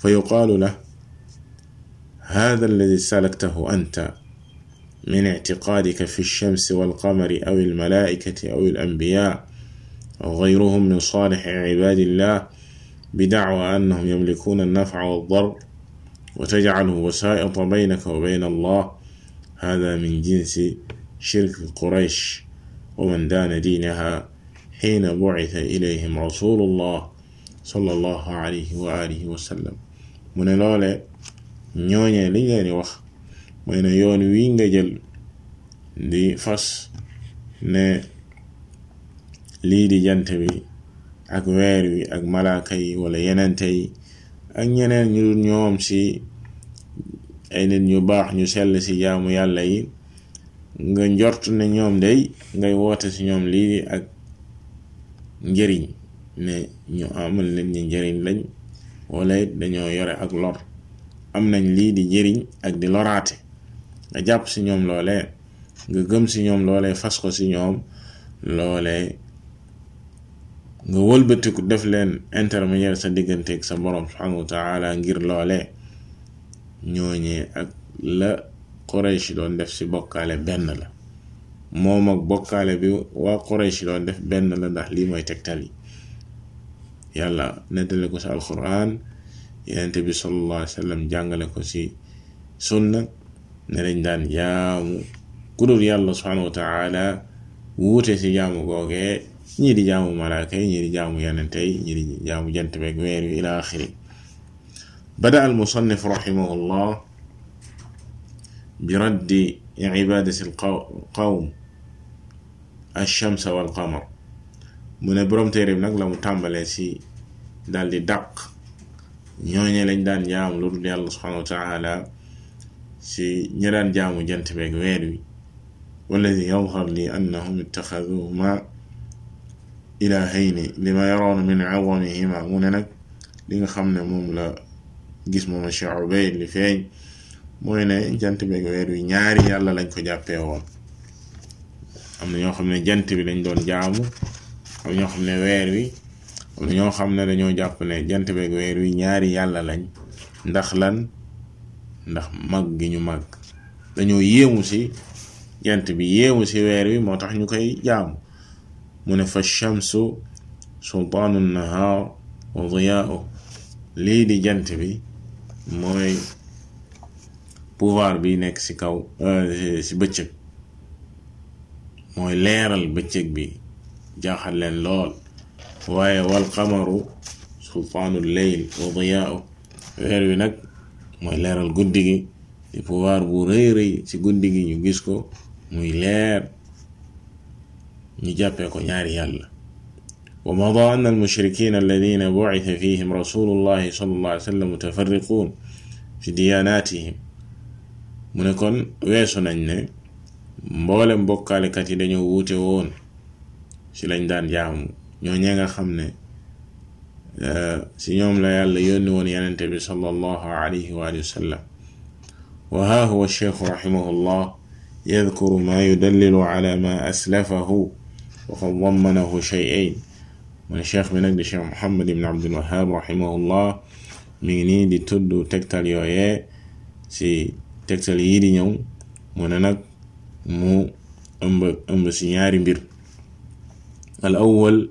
A: fa yuqaalu la الذي سلكته أنت من اعتقادك في الشمس والقمر أو الملائكة أو الأنبياء أو غيرهم من صالح عباد الله بدعوى أنهم يملكون النفع والضر وتجعله وسائط بينك وبين الله. هذا من جنس شرك قريش ومن دان دينها xiina bu'itha ilayhim rasulullah sallallahu alayhi wa alihi wa sallam mu ne loole ñooñee liñ leen di wax mooy ne yoon wii nga jël di fas ne lii di jant bi ak weer wi ak malaaka yi wala yenente yi ak ñeneen ñu ñoom ci ay nit ñu baax ñu sell ci jaamu yàlla yi nga njort ne ñoom day ngay woote ci ñoom lii ak njëriñ ne ñu amal nit ñi njëriñ lañ wala it dañoo yore ak lor. Am nañ lii di njëriñ ak di loraate. Nga jàpp si ñoom loolee nga gëm si ñoom loolee fas ko si ñoom loolee. Nga wëlbatiku def leen intermédiaire sa digganteeg sa borom subhanahu taala ngir loolee. Ñooñee ak la Quraysh doon def si bokkaale benn la. Moom ak bokkaale bi waa Quraysh doon def benn la ndax lii mooy tegtal yi yàlla nettali ko si alquran yenente bi sallallahu alayhi wa sallam jàngale ko ci sunna ne dañ daan jaamu kudul yàlla subhanahu wa taala wuute ci jaamu googee ñii di jaamu malaaka yi ñii di jaamu yenente yi ñii di jaamu jant beeg weer wi ila axiri بدأ المصنف رحمه الله برد عبادة القوم ash-shamsa wal qamar. Mu ne borom téere bi nag la mu tàmbalee si daal di dàq. Ñooñe lañ daan jaamu lu dul yàlla subhanahu wa taala ci ñi daan jaamu jant weer wi. Walladi yadhar li annahum ittaxaduhuma ilahayni lima yaroona min azamihima mu ne nag li nga xam ne moom la gis mooma Cheikh Ubayd li feeñ mooy ne jant beeg weer wi ñaari yàlla lañ ko jàppee woon. Am na ñoo xam ne jant bi lañ doon jaamu am ñoo xam ne weer wi am na ñoo xam ne dañoo jàpp ne jant beeg weer wi ñaari yàlla lañ. Ndax lan? Ndax mag gi ñu mag. Dañoo yéemu ci jant bi yéemu ci weer wi moo tax ñu koy jaamu. Mu ne fa shamsu sultaanu nahaar wa diyaau lii di jant bi mooy pouvoir bi nekk ci kaw ci bëccëg. Mooy leeral bëccëg bi jaaxal leen lool waaye wal qamaru sultaanu leyl wa diyaau weer wi nag mooy leeral guddi gi di pouvoir bu rëy rëy ci guddi gi ñu gis ko muy leer ñu jàppee ko ñaari yàlla ومضى أن المشركين الذين بعث فيهم رسول الله صلى الله عليه وسلم متفرقون في دياناتهم mu ne kon weesu nañ ne mboolem bokkaalekat yi dañoo wuute woon ci lañ daan jaamu ñoo ñee nga xam ne ci ñoom la yàlla yónni woon yenente bi sallallahu alayhi wa sallam wa ha huwa رحمه الله يذكر ما يدلل على ما أسلفه وقد ضمنه شيئين من الشيخ من أجل الشيخ محمد بن عبد الوهاب رحمه الله ngi nii di tudd tegtal yooyee ci tegtal yii di ñëw مو أمب أمب بير. الأول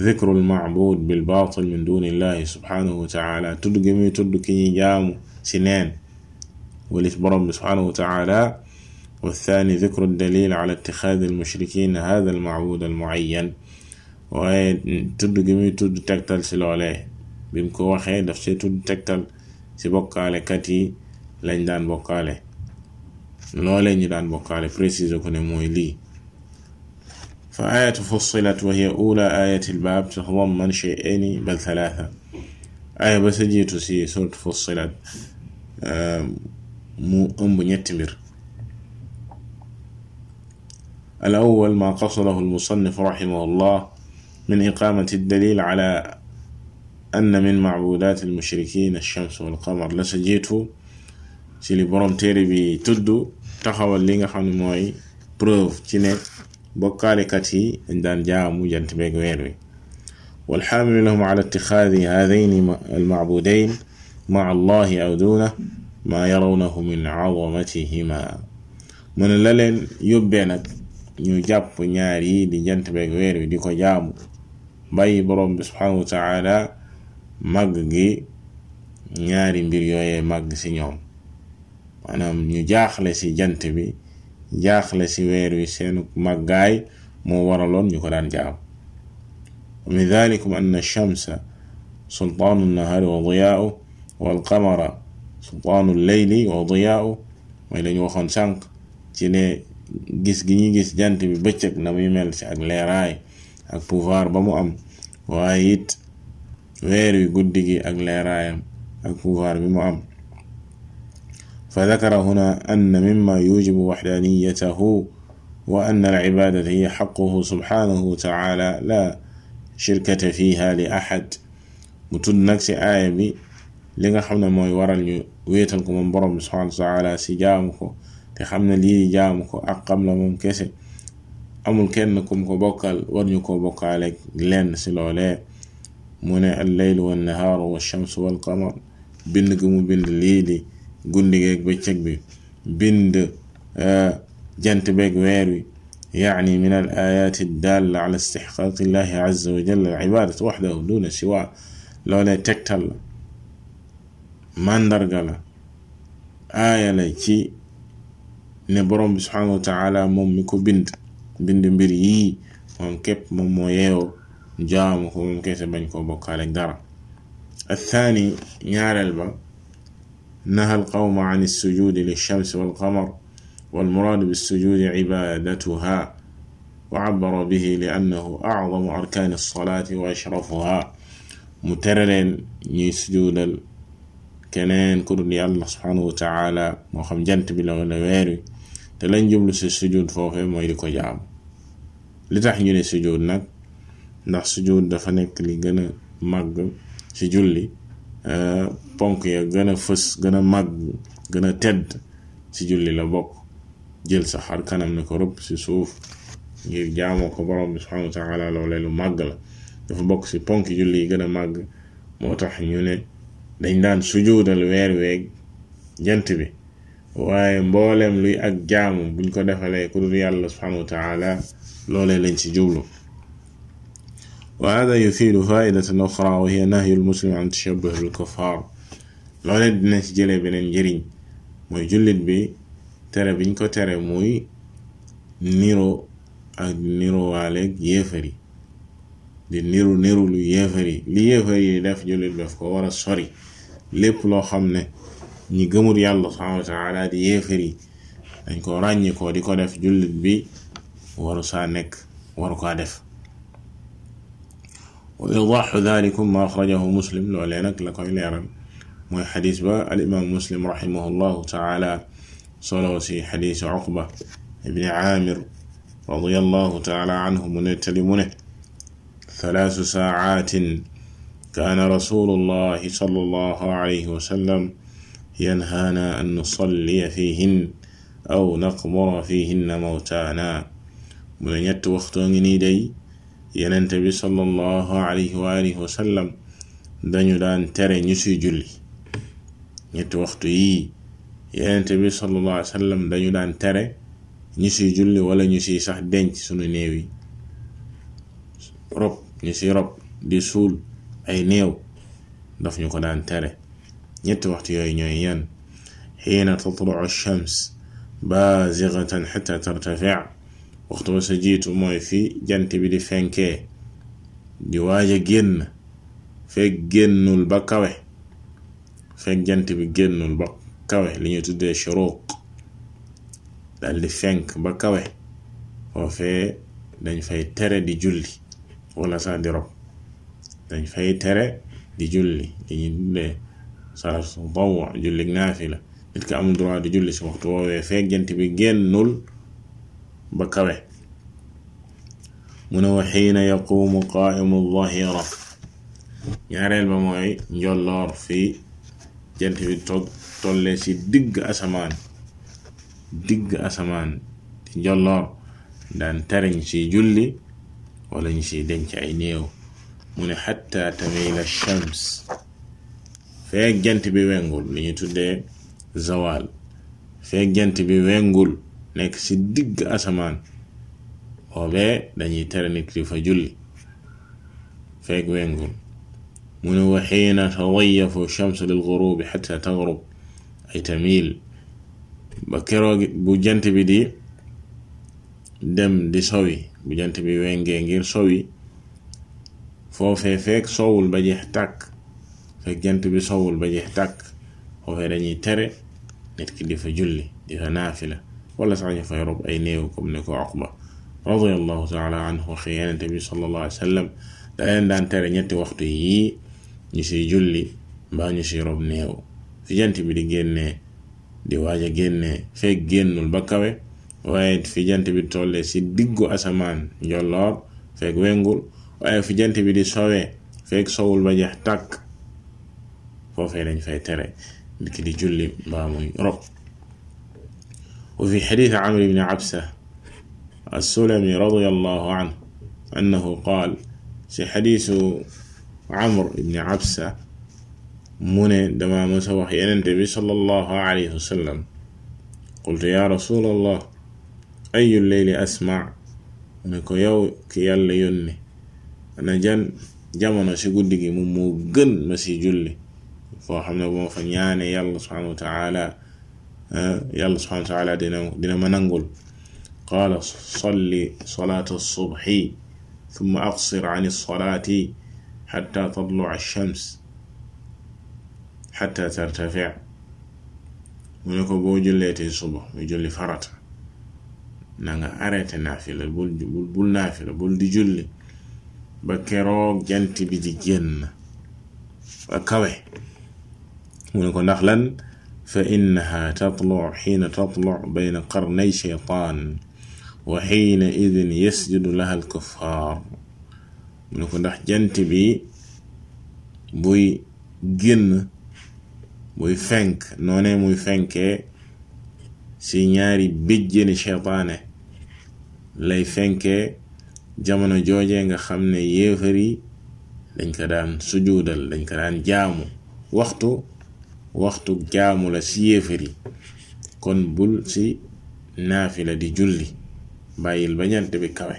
A: ذكر المعبود بالباطل من دون الله سبحانه وتعالى. تد جمي تد كي جام سنان وليس برب سبحانه وتعالى. والثاني ذكر الدليل على اتخاذ المشركين هذا المعبود المعين. وتد جمي تد تقتل سلوله بمكوا خير دفشي تدو تكتل سبقى لكاتي لكتي بقى بقاله لولا ني دان بوكال بريسيز كوني موي لي. فآية فصلت وهي أولى آية الباب. تضم من شيئين بل ثلاثة. آية بسجيت سي سورة فصلت. مو أم بنيتمير الأول ما قصده المصنف رحمه الله من إقامة الدليل على أن من معبودات المشركين الشمس والقمر. لسجيت سيلي بروم تيري بي تدو. taxawal li nga xam ne mooy preuve ci ne bokkaalekat yi dañ daan jaamu jant beeg weer wi. a lahum ala itixaadi haadayni almacbudayn maa min azamatihima mu ne jàpp ñaar yi di jant beeg weer di ko jaam bàyyi borom bi subhanahu wa taala màgg gi ñaari mbir yooyee màgg si ñoom. Maanaam ñu jaaxle ci jant bi jaaxle ci weer wi seenu màggaay moo waraloon ñu ko daan jaam أن الشمس سلطان النهار وضياؤه والقمر سلطان الليل وضياؤه mooy lañu waxoon sànq ci ne gis gi ñuy gis jant bi bëccëg na muy mel ci ak leeraay ak pouvoir ba mu am waaye it weer wi guddi gi ak leeraayam ak pouvoir bi mu am فذكر هنا أن مما يوجب وحدانيته وأن العبادة هي حقه سبحانه وتعالى لا شركة فيها لأحد. متود نكس آية بي لغا حمنا موي ورا ويتنكو من برم سبحانه وتعالى سي جامكو تخمنا لي جامكو أقام لهم كسي. أمول كنكم كو بوكال ورنكو بوكالك لين سلولي. من الليل والنهار والشمس والقمر بلغم بالليلي gundi geeg bëccëg bi bind jant beeg weer wi يعني من الآيات الدالة على استحقاق الله عز وجل العبادة وحده دون سواه لولا تكتل la aaya la ci ne borom bi subhanahu wa taala moom képp moom moo yeewoo jaamu ko moom kese bañ koo bokkaale dara نهى القوم عن السجود للشمس والقمر والمراد بالسجود عبادتها وعبر به لأنه أعظم أركان الصلاة وأشرفها. مترلين يسجود كنين كرد الله سبحانه وتعالى. وخم جنت بلا ولا ويري تلن جمل السجود فوق ما يلقى جام لتحجني سجود نك. li gën a màgg ci julli ponk ya gën a fës gën a màgg gën a tedd ci julli la bokk. Jël sa xar kanam ne ko rëbb ci suuf ngir jaamoo ko borom bi subhanahu wa loolee lu màgg la. Dafa bokk ci ponk julli yi gën a màgg. Moo tax ñu ne dañ daan sujuudal weer weeg jant bi. Waaye mbooleem luy ak jaamu buñ ko defalee ku dul yàlla subhanahu wa loolee lañ ci jublu. وهذا يثير فائدة أخرى وهي نهي المسلم عن تشبه الكفار لولد نس جلي بنين جرين موي جلد بي تري بين كو تري موي نيرو اك نيرو واليك يفري. دي نيرو نيرو لو يفري. لي يفري داف جلد بف كو ورا سوري. لپ لو خامني ني گمور يالا سبحانه وتعالى دي يفري. نكو راني كو ديكو داف جلد بي ورا سا نيك ورا وإيضاح ذلك ما أخرجه مسلم. لو لينك لكوي ليرن موي حديث با. الإمام مسلم رحمه الله تعالى صلوسي حديث عقبة ابن عامر رضي الله تعالى عنه من تلمنه ثلاث ساعات كان رسول الله صلى الله عليه وسلم ينهانا أن نصلي فيهن أو نقبر فيهن موتانا. من يت وقت دي yenente bi sallallahu alayhi wa alihi wa sallam dañu daan tere ñu siy julli ñetti waxtu yii yenente bi sallallahu alayhi wa sallam dañu daan tere ñu siy julli wala ñu siy sax denc sunu néew yi rob ñu siy rob di suul ay néew daf ñu ko daan tere ñetti waxtu yooyu ñooy yan xiina tatlucu shams baazigatan xata tartafic waxtu ba sa jiitu mooy fi jant bi di fenkee di waaj a génn fekk génnul ba kawe fekk jant bi génnul ba kawe li ñu tuddee shuruq dal di fenk ba kawe foofee dañ fay tere di julli wala sax di rob dañ fay tere di julli li ñu tuddee salaatu tawwa julli naafila nit ka am droit di julli si waxtu woowee fekk jant bi génnul ba kawe. Mu ne wa xiina yaquumu qaaimu dhahira ñaareel ba mooy njolloor fi jant bi tog tolle ci digg asamaan digg asamaan di njolloor daan tere ñu ciy julli wala ñu ciy denc ay néew. Mu ne xatta tamila shams feek jant bi wengul li ñu tuddee zawal feek jant bi wengul nekk ci digg asamaan boobee dañuy tere nit ki fa julli feeg wengul mu ne wa xiina tadayafu shamsu lil gurubi xata tagrub ay tamil ba keroog bu jant bi di dem di sowi bu jant bi wengee ngir sowi foofee feek sowul ba jeex tàkk feek jant bi sowul ba jeex tàkk foofee dañuy tere nit ki di fa julli di fa naafila wala sax ñu fay rob ay néew comme ne ko Uqba radiyallahu taala anhu waxee bi sallallahu alayhi wa daan tere ñetti waxtu yii ñu siy julli mbaa ñu siy rob néew. Fi jant bi di génnee di waaj a génnee fekk génnul ba kawe waaye fi jant bi tollee si diggu asamaan njolloor fekk wengul waaye fi jant bi di sowee fekk sowul ba jeex tàkk foofee dañ fay tere nit ki di julli mbaa muy rob. وفي حديث عمرو بن عبسة السلمي رضي الله عنه أنه قال في حديث عمرو بن عبسة من دما مسوح النبي صلى الله عليه وسلم. قلت يا رسول الله أي الليل أسمع نكو يو كيال يوني أنا جن jamono si guddi gi moom moo gën ma si julli wa taala يلا سبحانه وتعالى دينا ما ننقل. قال صلي صلاة الصبح ثم أقصر عن الصلاة حتى تطلع الشمس حتى ترتفع. منك بوجل ليتي صبح بوجل فرط نعم أريت نافلة بول بول نافلة بول دجل بكروك جنتي بدي جن وكوي منك نخلن fa innaha tatlu xiina tatlu bayna qarnay shaytaan wa xiina idin yasjudu laha alkufaar mu ne ko ndax jant bi buy génn buy fenk noonee muy fenkee ci ñaari bijjeni shaytaane lay fenkee. Jamono jooje nga xam ne yéefari dañ ko daan sujuudal dañ ko daan jaamu. Waxtu waxtu jaamu la ci yéefari kon bul ci naafila di julli. Bàyyil ba jant bi kawe.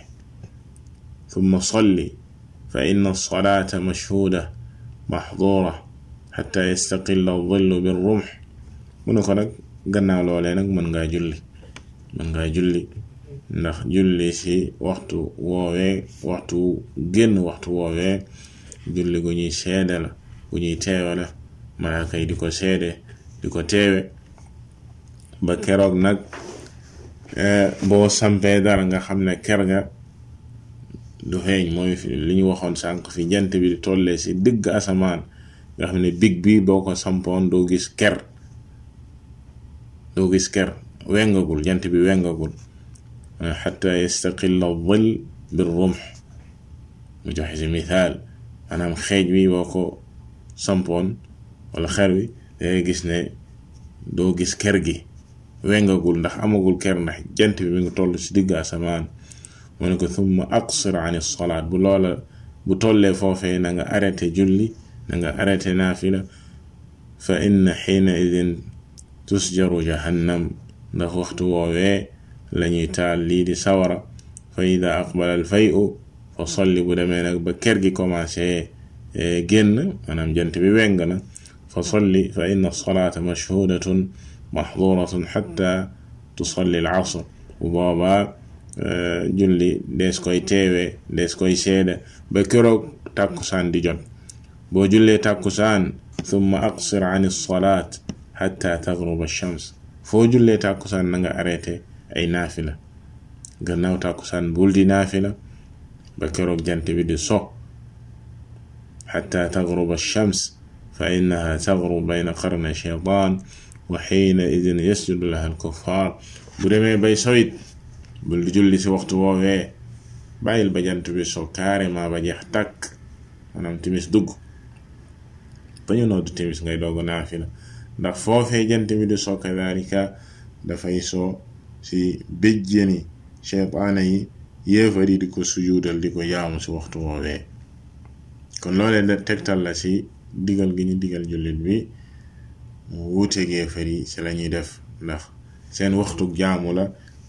A: Thumma solli fa inna salaata mashhuuda maxduura xataa yastaqilla dillu bi rumx mu ne ko nag gannaaw loolee nag mën ngaa julli. Mën ngaa julli. Ndax julli si waxtu woowee waxtu génn waxtu woowee julli gu ñuy seede la gu ñuy teewe la. Malaaka yi di ko seede di ko teewe. Ba keroog nag boo sampee dara nga xam ne ker ga du xeeñ mooy li ñu waxoon sànq fi jant bi di tollee ci digg asamaan nga xam ne big bi boo ko sampoon doo gis ker. Doo gis ker. Wengagul jant bi wengagul. Xata yastaqilla dil bir rumx mu joxe si misaal maanaam xeej bi boo ko sampoon wala xer bi dangay gis ne doo gis ker gi wengagul ndax amagul ker ndax jant bi mi ngi toll ci digg asamaan mu ne ko thumma aqsir an salaat bu loola bu tollee foofee na nga arrêté julli na nga arrêté naafila fa inna xiina idin tusjaru jahannam ndax waxtu woowee lañuy taal lii di sawara fa ida aqbala al fayu fa solli bu demee nag ba ker gi commencé génn maanaam jant bi weng na فصلي فإن الصلاة مشهودة محظورة حتى تصلي العصر. وبابا آه، جلي ديس كوي تيوي ديس كوي سيدة بكرو تاكسان دي جل بجلي تاكسان ثم أقصر عن الصلاة حتى تغرب الشمس. فوجلي تاكسان نغا أريته أي نافلة. غناو تاكسان بولدي نافلة. بكرو جانتبي دي سو حتى تغرب الشمس. Fa innaha tagru bayna qarna shaytaan wa xiina idin yasjudu laha alkuffaar bu demee bay sowit bul julli ci waxtu woowee bàyyil ba jant bi so carrément ba jeex tàkk maanaam timis dugg. Ba ñu noddu timis ngay doog naafila. Ndax foofee jant bi di so kadalika dafay soo ci béjjéni cheytaane yi yéefar di ko sujuudal di ko jaamu ci waxtu woowee. Kon loolee tegtal la ci digal gi ñu digal jullit bi mu wuuteeg yéefar yi ci lañuy def ndax seen waxtu jaamu la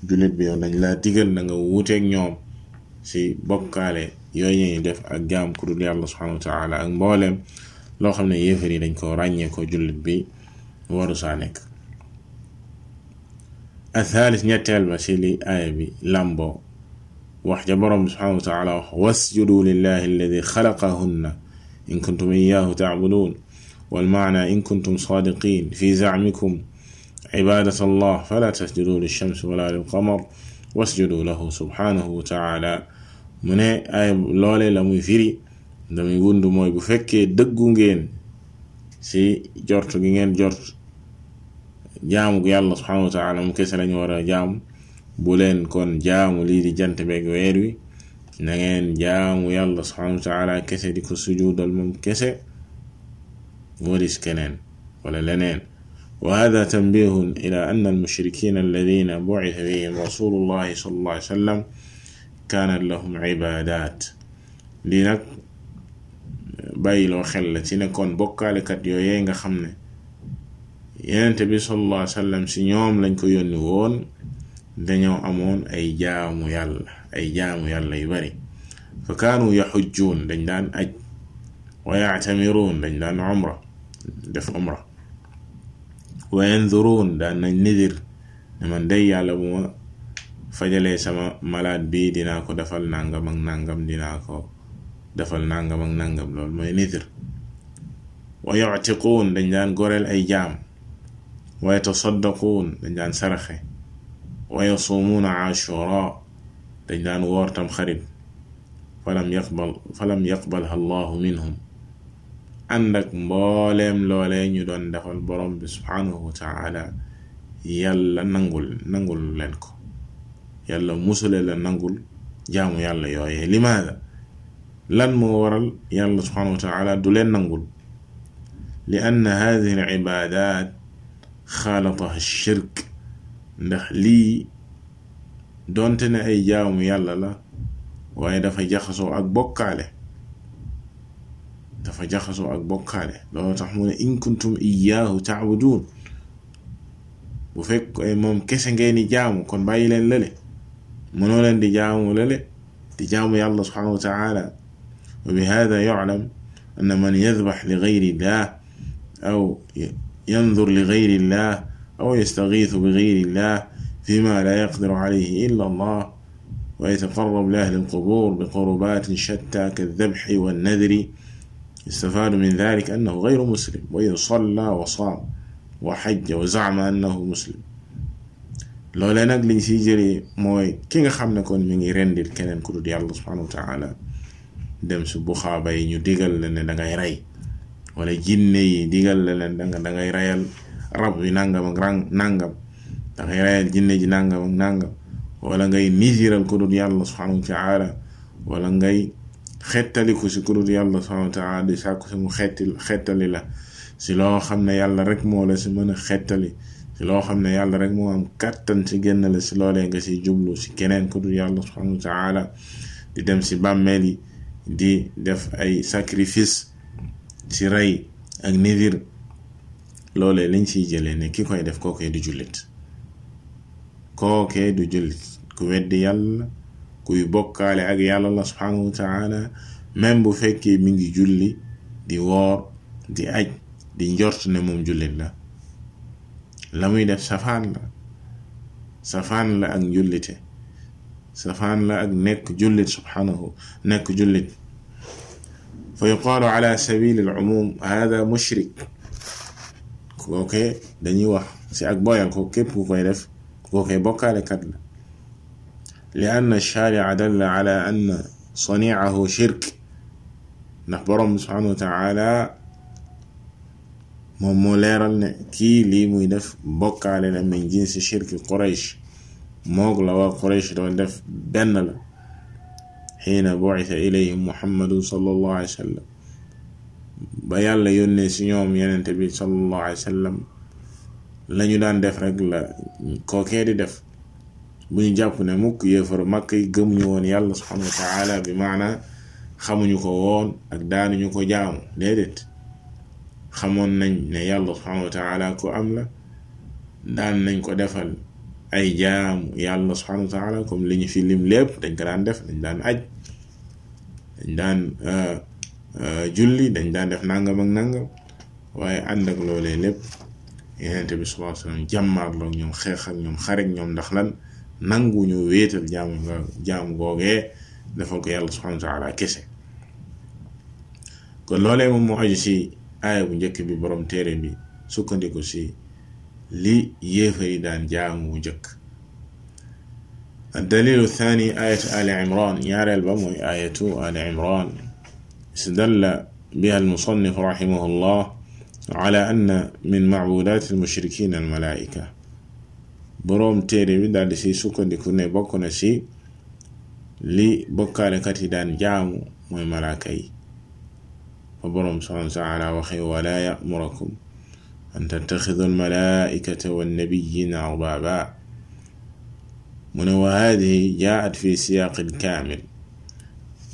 A: jullit bi yow dañ laa digal na nga wuuteeg ñoom ci bokkaale yooyu ñuy def ak jaam ku dul yàlla subhanahu wa taala ak mbooleem loo xam ne yéefar yi dañ ko ràññee ko jullit bi waru saa nekk athaalis ñetteel ba ci li aaya bi làmboo wax ja boroom subhanahu wa إن كنتم إياه تعبدون والمعنى إن كنتم صادقين في زعمكم عبادة الله فلا تسجدوا للشمس ولا للقمر واسجدوا له سبحانه وتعالى. من أي لولا لم يفري لم يقول دم يبفك دقون سي جرت جين جرت جام يالله سبحانه وتعالى مكسر نورا جام بولين كون جام ولي جنت بيغ ويروي. نعين جام ويالله سبحانه وتعالى كسر ديك السجود الممكسر موريس كنين ولا لنين وهذا تنبيه إلى أن المشركين الذين بعث بهم رسول الله صلى الله عليه وسلم كانت لهم عبادات. لنك بايل وخلة لنكون بقى لكت يوينغ خمنة ينتبي صلى الله عليه وسلم سنيوم لنكو ينوون دنيو أمون أي جام ويالله ay jaamu yàlla yu bari fa kaanu yaxujjuun dañ daan aj wa yaatamiruun dañ daan umra def umra wa yanduruun daan nañ nidir ne man day yàlla bu ma fajalee sama malaat bi dinaa ko defal nangam ak nangam dinaa ko defal nangam ak nangam loolu mooy nidir wa yuctiquun dañ daan goreel ay jaam wa yatasaddaquun dañ daan saraxe wa yasuumuuna ashura dañ daan woor tam xarit falam yaqbal falam yaqbalha allahu minhum ànd ak mbooleem loolee ñu doon defal borom bi subhanahu wa taala yàlla nangul nangul leen ko yàlla musule la nangul jaamu yàlla yooyee limaada lan moo waral yàlla subhanahu wa taala du leen nangul li anna hadihi al ibadat xaalataha shirk ndax lii doonte ne ay jaamu yàlla la waaye dafa jaxasoo ak bokkaale dafa jaxasoo ak bokkaale loolu tax mu ne in kuntum iyaahu taabudun bu fekk moom kese ngeen di jaamu kon bàyyi leen lële mënoo leen di jaamu lële di jaamu yàlla subhanahu wa taala wa bi hada yuclam anna man yadbax li gayri llah aw yandur li gayri llah aw yastagiisu bi gayri llah فيما لا يقدر عليه إلا الله ويتقرب لأهل القبور بقربات شتى كالذبح والنذر. استفاد من ذلك أنه غير مسلم وإن صلى وصام وحج وزعم أنه مسلم. لولا نقل سيجري موي كين خامنا كون من يرند الكنان كل دي الله سبحانه وتعالى. دم سبخا باي نيو ديغال لنا دا غاي راي. ولا جيني ديغال لنا دا غاي رايال رب نانغام نانغام dangay reyal jinne ji nangam ak nangam wala ngay niziral ku dul yàlla subhanahu wa taala wala ngay xettaliku si ku dul yàlla subhanahu wa taala di sàkku si mu xetti xettali la si loo xam ne yàlla rek moo la si mën a xettali si loo xam ne yàlla rek moo am kàttan si génn si loolee nga si jublu si keneen ku dul yàlla subhanahu wa di dem si bàmmeel yi di def ay sacrifice si rey ak nizir. Loolee lañ siy jëlee ne ki koy def kookee di jullit. Kookee du jullit ku weddi yàlla kuy bokkaale ak yàlla la subhanahu wa taala même bu fekkee mi ngi julli di woor di aj di njort ne moom jullit la la muy def safaan la safaan la ak njullite safaan la ak nekk jullit subhanahu nekk jullit fa yuqaalu ala sabili al umum hada mushrik kookee dañuy wax si ak boyal ko képp ku روحي بوكا لكدل لأن الشارع دل على أن صنيعه شرك. نحبرهم سبحانه وتعالى مموليرا كي لي ميدف بوكا من جنس شرك قريش. موغلا وقريش لو ندف بنلا. حين بعث إليهم محمد صلى الله عليه وسلم. بيال يوني سنيوم ينتبه صلى الله عليه وسلم. Lañu daan def rek la kookee di def bu ñu jàpp ne mukk yéefar màkk yi gëmuñu woon yàlla subhanahu wa taala bi maana xamuñu ko woon ak daanuñu ko jaamu déedéet xamoon nañ ne yàlla subhanahu wa taala ko am la daan nañ ko defal ay jaamu yàlla subhanahu wa taala comme li ñu fi lim lépp dañ ko daan def dañ daan aj dañ daan julli dañ daan def nangam ak nangam waaye ànd ak loolee lépp yenente bi sallallahu alayhi wasallam jàmmaarloog ñoom xeex ak ñoom xarek ñoom ndax lan nanguñu wéetal jaamu nga jaamu googee defal ko yàlla subhanahu wa taala kese kon loolee moom moo aju si aaya bu njëkk bi borom téere bi sukkandiku si li yéefar yi daan jaamu bu njëkk الدليل الثاني آية آل عمران ياري البموي آية آل عمران استدل بها المصنف رحمه الله على أن من معبودات المشركين الملائكة. بروم تيري من دال سي سكون دي كوني بكونا سي لي بكال كاتي دان جامو موي ملاكاي فبروم سبحانه وتعالى وخي ولا يأمركم أن تتخذوا الملائكة والنبيين أربابا. من وهذه جاءت في سياق الكامل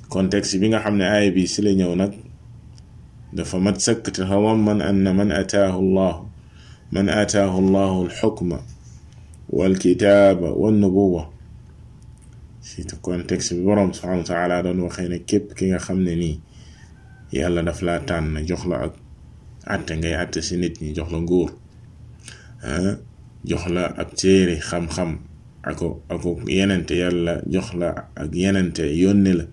A: كونتكست بيغا خامني آي بي سي لي نيو man ataahu llahu man ataahu llahu alxukma walkitaaba wannubuwa si contexte bi boroom subhanahu wa taala doon waxee ne képp ki nga xam ne nii yàlla daf laa tànn jox la ak àtte ngay àtte si nit ñi jox la nguur jox la ab téere xam-xam ako ako yenente yàlla jox la ak yenente yónni la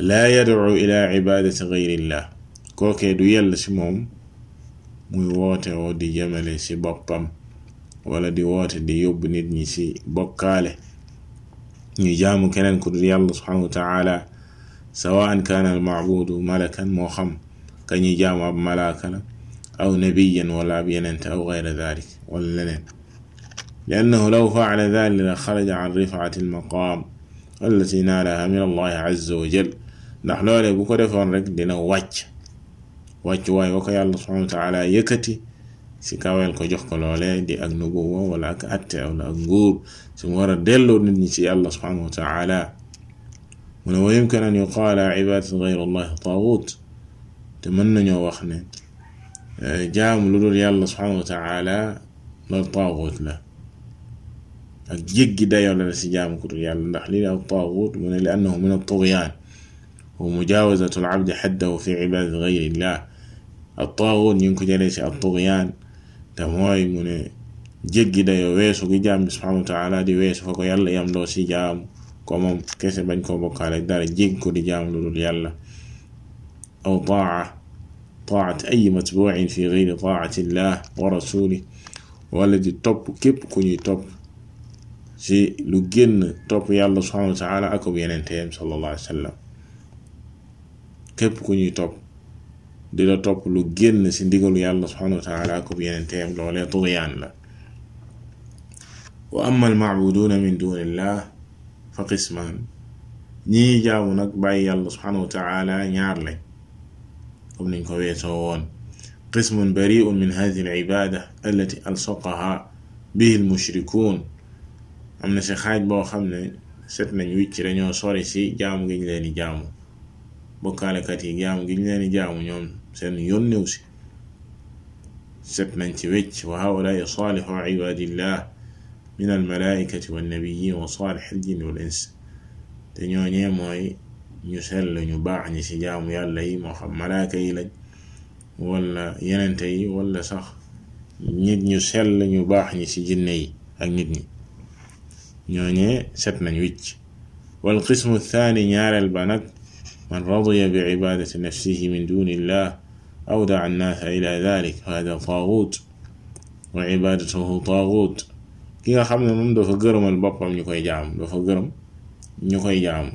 A: لا يدعو إلى عبادة غير الله. كوكي دو يل سموم. موي ووتي أو دي جمالي سي بوبام. ولا دي ووتي دي يوب نيت ني سي بوكالي ني جامو كنن كودو يالله سبحانه وتعالى. سواء كان المعبود ملكا موخم. كني جامو أب ملاكا. أو نبيا ولا بيننت أو غير ذلك. ولا لأنه لو فعل ذلك لخرج عن رفعة المقام. التي نالها من الله عز وجل. نحن لا بوكو ديفون رك دينا واتش. واتش واي وكا الله سبحانه وتعالى يكتي. سي كاويل كو جوخ كو لولي دي أك نوبو ولا أك اتي ولا أك نغور سي مورا ديلو نيت ني سي الله سبحانه وتعالى. من يمكن أن يقال عبادة غير الله طاغوت؟ تمنى نيو واخني جام لودور يالله سبحانه وتعالى لا طاغوت له. Ak jéggi dayoo la si jaamu ku yàlla ndax lii al taagut mu ne li annahu min at-tughyan wa mujaawazatu al-abdi haddahu fi ibadati gayrillah at-taagut ñu ngi ko jëlee si at-tughyan te mooy mu ne jéggi dayoo weesu gi jaam bi subhanahu wa taala di weesu fa ko yàlla yam loo si jaamu ko moom kese bañ koo bokkaale dara jéggi ko di jaamu lu dul yàlla aw taa taat ay matbuin fi gayri taati llah wa rasulih wala di topp képp ku ñuy topp ci lu génn topp yàlla subhanahu wa taala ak ab yenenteem sallallahu alayhi wa sallam képp ku ñuy topp di la topp lu génn ci ndigalu yàlla subhanahu wa taala ak ab yenenteem loolee tugyaan la wa amma almacbuduuna min dunillah fa qismaan ñii jaamu nag bàyyi yàlla subhanahu wa taala ñaar lañ comme niñ ko weesoo woon qismun bariun min hadihi alcibada allati alsaqaha bihi almushrikuun am na si xaaj boo xam ne set nañ wicc dañoo sori si jaamu gi ñu leen di jaamu bokkaalekat yi jaamu gi ñu leen di jaamu ñoom seen yónnew si set nañ ci wecc wa haulaai saalixu ibadillah min almalaikati wannabiyin wa saalix aljinni wal ins te ñooñee mooy ñu sell ñu baax ñi ci jaamu yàlla yi moo xam malaaka yi lañ wala yenente yi wala sax nit ñu sell ñu baax ñi ci jinne yi ak nit ñi نيوني سبمن ويتش. والقسم الثاني نيار البنك من رضي بعبادة نفسه من دون الله أودع الناس إلى ذلك. هذا طاغوت وعبادته طاغوت. كي خمنا من دو فقرم البابا من يكوي جام؟ دو فقرم نيكوي جام.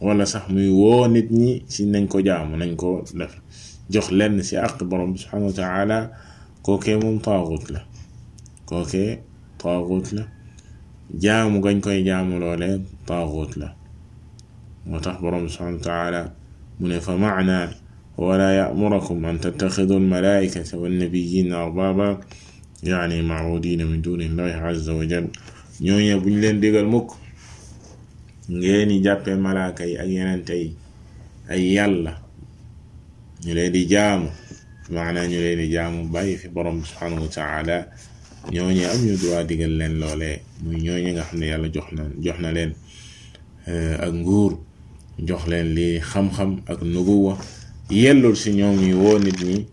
A: ولا صح مي و نيت ني سي نانكو جام نانكو داف جوخ لن سي اق بروم سبحانه وتعالى كوكي مون طاغوت لا كوكي طاغوت لا jaamu gañ koy jaamu loole taagut la moo tax borom subhanahu wa taala mu ne fa maana wala yamurakum an tattaxidu almalaikata wannabiyina arbaba yaani maabudina min duni illahi azza wa jal ñooñe buñ leen digal mukk ngeeni jàppee malaaka yi ak yenente yi ay yàlla ñu leen di jaamu maanaa ñu leen di jaamu bàyyi fi borom subhanahu wa taala ñooñu am ñu droit digal leen loolee muy ñooñu nga xam ne yàlla jox na jox na leen ak nguur jox leen li xam-xam ak nubuwa yellul si ñoom ñuy woo nit ñi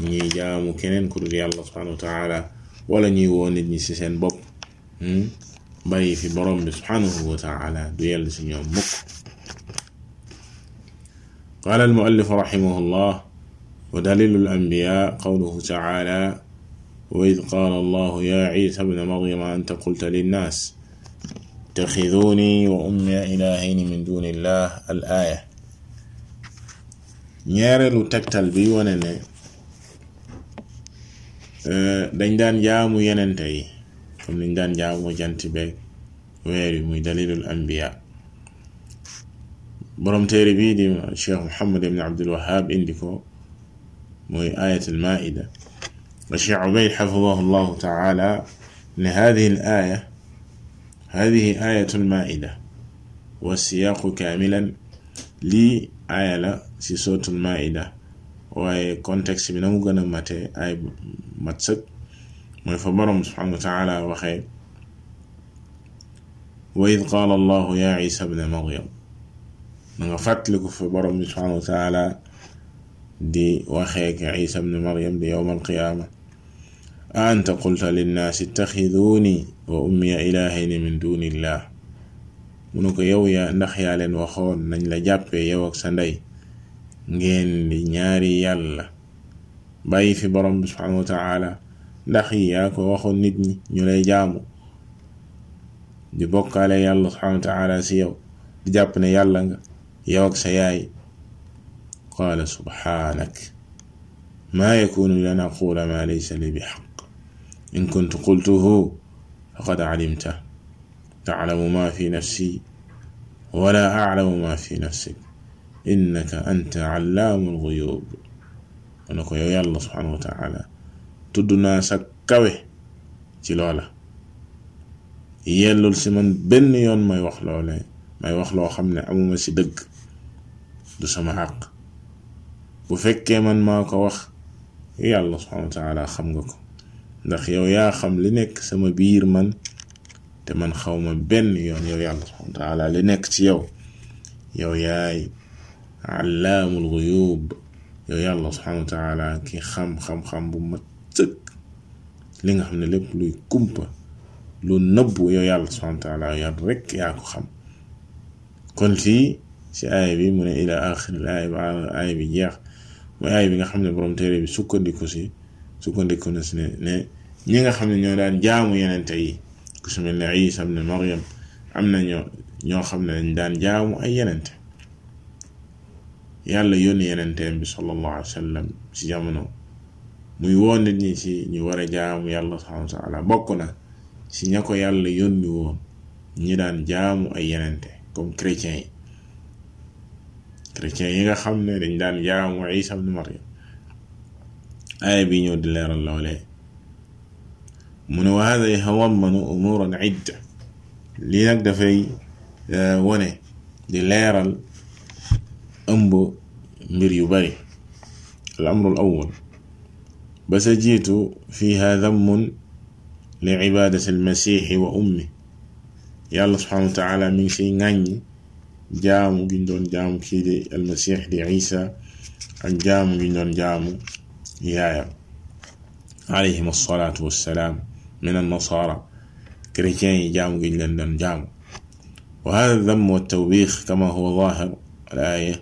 A: ñuy jaamu keneen ku dul yàlla subhanahu wa taala wala ñuy woo nit ñi si seen bopp bàyyi fi borom bi subhanahu wa taala du yell si ñoom mukk قال المؤلف رحمه الله ودليل الأنبياء قوله تعالى وإذ قال الله يا عيسى ابن مريم أنت قلت للناس اتخذوني وأمي إلهين من دون الله الآية. نيرلو تكتل بي ونني أه، دان دان جامو يننتي كم دان جامو جانتبي ويري مي دليل الأنبياء. برم تيري بي دي الشيخ محمد بن عبد الوهاب اندكو مي آية المائدة. الشيخ عبيد حفظه الله تعالى لهذه الآية هذه آية المائدة والسياق كاملا لآية سورة المائدة. وهي كونتكس من أمغانا متي آية متسك. ويفبرم سبحانه وتعالى وخير. وإذ قال الله يا عيسى ابن مريم. نغفت لك فبرم سبحانه وتعالى دي وخيك عيسى بن مريم ليوم القيامة. أنت قلت للناس اتخذوني وأمي إلهين من دون الله. منك يويا نخيال وخون نجل جابي يوك سندي. نجين لنياري يلا باي في برم سبحانه وتعالى. نخي ياكو وخون نتني نولي جامو. دي بوك علي يلا سبحانه وتعالى سيو. دي جابنا يلا يوك سياي. قال سبحانك. ما يكون لنا قول ما ليس لي بحق. إن كنت قلته فقد علمته. تعلم ما في نفسي ولا أعلم ما في نفسك. إنك أنت علام الغيوب. أنك يا الله سبحانه وتعالى تدنا سكوي تلولا يلول سمن بن يون ما يوخ لولا ما يوخ لو خمنا أمو مسي دق دو سما حق bu fekkee man maa ko wax yàlla subhanahu wa taala xam nga ko ndax yow yaa xam li nekk sama biir man te man xawma benn yoon yow yàlla subhanahu wa taala li nekk ci yow yow yaay allaamul guyub yow yàlla subhanahu wa taala ki xam-xam-xam bu mat sëkk li nga xam ne lépp luy kumpa lu nëbbu yow yàlla subhanahu wa taala yow rek yaa ko xam kon fii ci aaya bi mu ne ila axiril aaya ba aaya bi jeex mooy bi nga xam ne borom téere bi sukkandiku si sukkandiku na si ne ne ñi nga xam ne ñoo daan jaamu yenente yi ku su mel ne Isa am na ñoo xam ne dañ daan jaamu ay yenente. Yàlla yónni yenenteem bi sallallahu alayhi wa ci jamono muy woon nit ñi ci ñu war a jaamu yàlla subhanahu wa taala bokk na si ña ko yàlla yónni woon ñi daan jaamu ay yenente comme chrétiens yi. Chrétiens yi nga xam ne dañ daan jaamu Isa ibn Maryam aaya bi ñëw di leeral loolee mu wa hada yatawammanu umuran idda lii nag dafay wone di leeral ëmb mbir yu bari al amru al awwal ba sa jiitu fiha dammun li ibadati al masiixi wa ummi jaamu giñ doon jaamu kii di al masiix di isa ak jaamu giñ doon jaamu yaayam alayhim alsalaatu wassalaam min annasara chrétiens yi jaamu giñ leen doon jaamu wa tawbiix kama huwa zaahir al aaya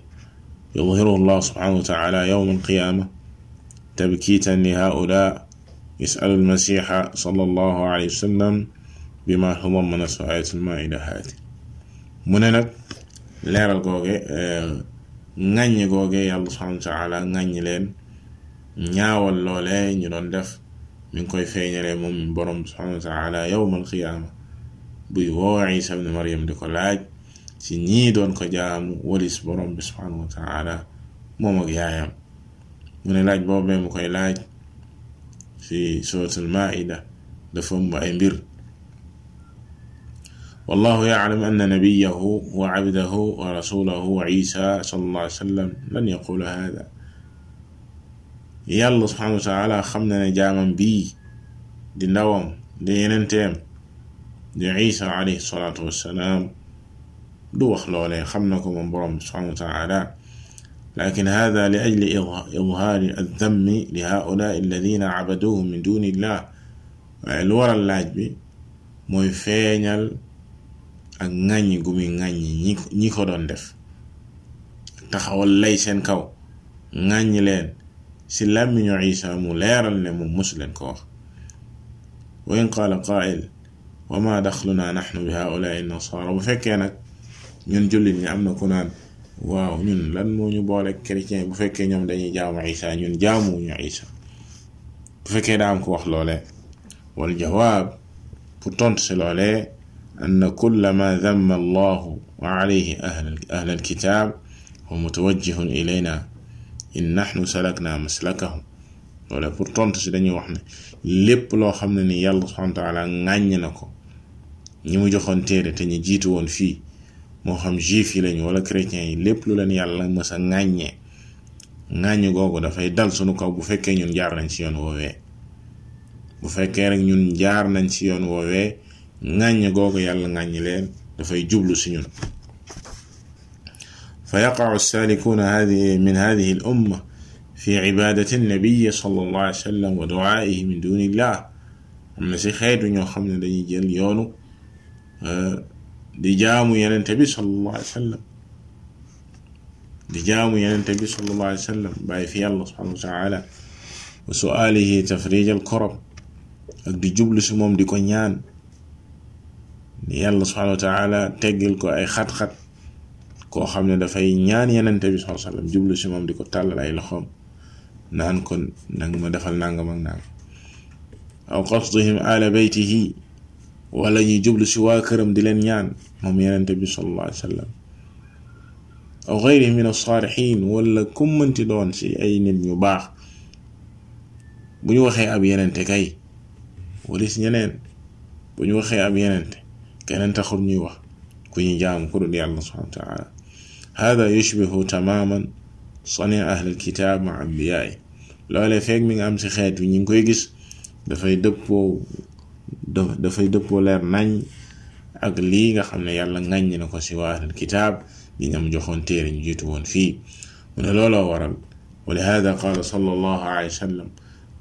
A: يظهره الله سبحانه وتعالى يوم القيامة تبكيتا لهؤلاء يسأل المسيح صلى الله عليه وسلم بما تضمنت آية المائدة هذه nag leeral googe ŋàññ googe yàlla subhanahu wa taala ŋàññ leen ñaawal loole ñu doon def. Mi ngi koy feeñalee moom borom subhanahu wa taala yawmal qiyaama buy woo Isa ibn Maryam di ko laaj ci ñii doon ko jaamu walis borom bi subhanahu wa taala moom ak yaayam. Mu ne laaj boobee mu koy laaj fi suratul maida dafa ëmb ay mbir. والله يعلم أن نبيه وعبده ورسوله عيسى صلى الله عليه وسلم لن يقول هذا. يلا سبحانه وتعالى خمنا نجاما بي دي نوم دي ننتم دي عيسى عليه الصلاة والسلام. دو أخلولي خمناكم من برم سبحانه وتعالى. لكن هذا لأجل إظهار الذم لهؤلاء الذين عبدوهم من دون الله. الورى اللاجبي مو فينال ak ŋàññi gu muy ŋàññi ñi ko doon def taxawal lay seen kaw ŋàññi leen si làmmiñu isa mu leeral ne moom mosu leen ko wax wa in qaala qaa'il wa ma daxluna naxnu bi haulai nasara bu fekkee nag ñun jullit ñi am na ku naan waaw ñun lan moo ñu boole chrétien bu fekkee ñoom dañuy jaamu isa ñun jaamuwuñu isa bu fekkee daa am ko wax loole wal jawaab pour tontu si loole أن كل ما ذم الله وعليه أهل, أهل الكتاب هو متوجه إلينا. إن نحن سلكنا مسلكهم. ولا بورتون تسدني وحنا لب لو خمني يلا سبحانه وتعالى غني نكو نيمو جخون تيري تني جيتو ون في مو خم جي في لني ولا كريتين لب لو لني يلا مسا غني غني غوغو دا فاي دال سونو كو بو فكي نيون جار نان سيون ووي ووي ŋàññ googu yàlla ŋàññ leen dafay jublu si ñun cibaadati annabiyi sallallahu alayhi wa sallam wa ducaa'ihi min duni illah am na si xeetu ñoo xam ne dañuy jël yoonu di jaamu yenente bi sallallahu alayhi wa sallam di jaamu yenente bi sallallahu alayhi wa sallam bàyyi fi yàlla subhanahu wa taala wa su'aalihi tafrijal korab ak di jublu si moom di ko ñaan yàlla subhanahu wa taala teggil ko ay xat-xat koo xam ne dafay ñaan yenente bi alayhi wasallam jublu si moom di ko tàllal ay loxoom naan ko nang ma defal nangam ak nangam aw qasdihim ala baytihi wala ñuy jublu si waa këram di leen ñaan moom yenente bi sallallahu alayhi wasallam aw ghayrihim min as-salihin wala kum mënti doon si ay nit ñu baax bu ñu waxee ab yenente kay wala si ñeneen bu ñu waxee ab yenente كنن تخر نيوة كن يجام كل دي الله سبحانه وتعالى. هذا يشبه تماما صنع أهل الكتاب مع أنبيائي لولا فيك من أمس خيات وين ينكو يجيس دفاي دبو دفاي دبو لير نان أك ليغا يالا نان ينكو سوا أهل الكتاب دي نم جخون تيرين جيتوون فيه. من لولا ورل ولهذا قال صلى الله عليه وسلم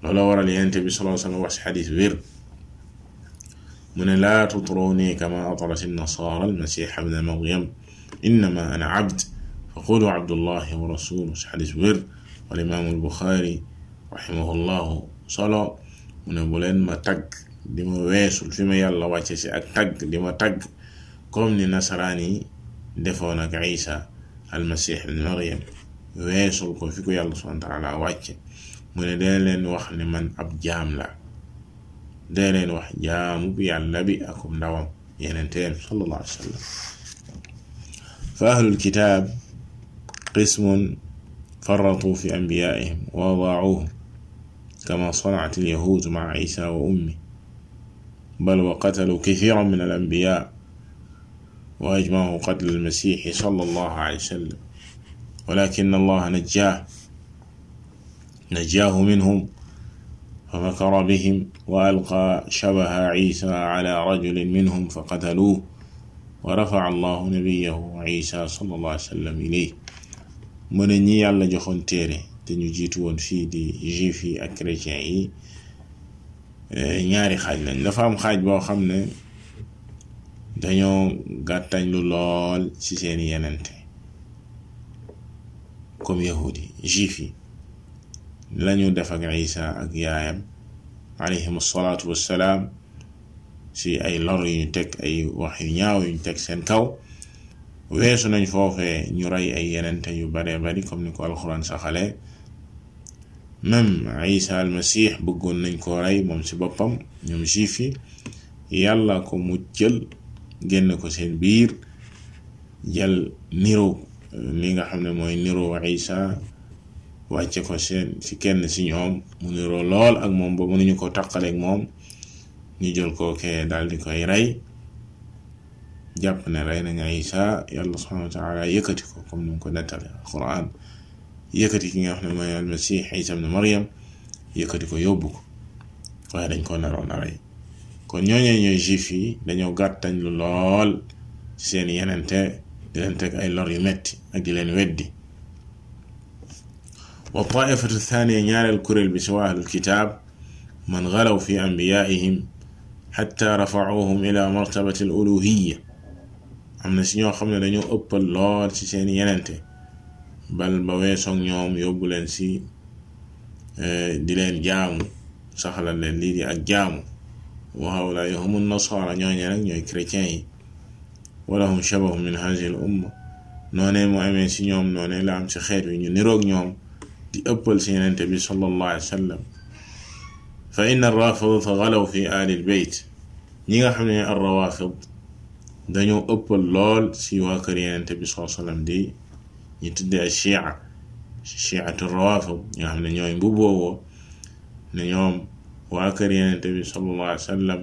A: لولا ورل ينتبه صلى الله عليه وسلم وحس حديث بير. من لا تطروني كما أطرت النصارى المسيح ابن مريم. إنما أنا عبد. فقولوا عبد الله ورسوله. حديث ور والإمام البخاري رحمه الله صلى من بولين ما تق ديما ويسول فيما يلا واتسي أك تق ديما تق كم نصراني دفونك عيسى المسيح ابن مريم subhanahu wa taala wàcce mu ne dee leen wax ne man ab jaam la. Dee leen wax jaamu bi yàlla bi akum ndawam yenenteen sallallahu alayhi wa sallam fa ahlul qismun فرطوا في أنبيائهم ووضعوهم كما صنعت اليهود مع عيسى وأمه بل وقتلوا كثيرا من الأنبياء وأجمعوا قتل المسيح صلى الله عليه وسلم. ولكن الله نجاه نجاه منهم فمكر بهم وألقى شبه عيسى على رجل منهم فقتلوه ورفع الله نبيه عيسى صلى الله عليه وسلم إليه. من ني يالا تيري تي جيتو في دي جي في اك كريتيان يي نياري خاج لا دا فام خاج بو خامن دانيو غاتاج لو لول يننتي كوم يهودي جي في lañu def ak isa ak yaayam alayhim asalaatu wassalaam si ay lor yu ñu teg ay wax yu ñaaw yu ñu teg seen kaw. Weesu nañ foofee ñu rey ay yenente yu bare bari comme ni ko alxuraan saxale. Même isa almasih bëggoon nañ ko rey moom si boppam ñoom juif yi. Yàlla ko mu jël génn ko seen biir jël niro li nga xam ne mooy niro isa wàcce ko ci kenn ci ñoom mu niroo lool ak moom ba mënuñu ko taqaleeg moom. Ñu jël kookee daal di koy rey. Jàpp ne rey nañ Isa yàlla subhanahu wa taala yëkkati ko comme ni ko nettale Quran yëkkati ki nga xam ne mooy almasih Isa ibn yëkkati ko yóbbu ko. Waaye dañ ko naroon a rey. Kon ñooñee ñooy juif yi dañoo gàttañ lu lool ci seen yenente di leen teg ay lor yu metti ak di leen weddi. والطائفة الثانية نيال الكرل بشواهد الكتاب من غلوا في أنبيائهم حتى رفعوهم إلى مرتبة الألوهية. أمنا سنيو خمنا لنيو أبا اللور تسيني يننتي بل بويسون يوم يبولن سي دلين جامو سخلا لن ليدي أجامو وهؤلاء هم النصارى نيو نيو نيو كريتين ولهم شبه من هذه الأمة نوني مؤمن سنيوم نوني لعم سخير ونيو نيروك نيوم di ëppal si yenente bi sallallahu alayhi wa sallam fa inna arrafidata galaw fi ali lbeyt ñi nga xam ne arrawafid dañoo ëppal lool si waa kër yenente bi saa sallam di ñu tudde ay chia chiatu rawafid ñoo xam ne ñooy mbuboowoo ne ñoom waa kër yenente bi sallallahu alayhi wa sallam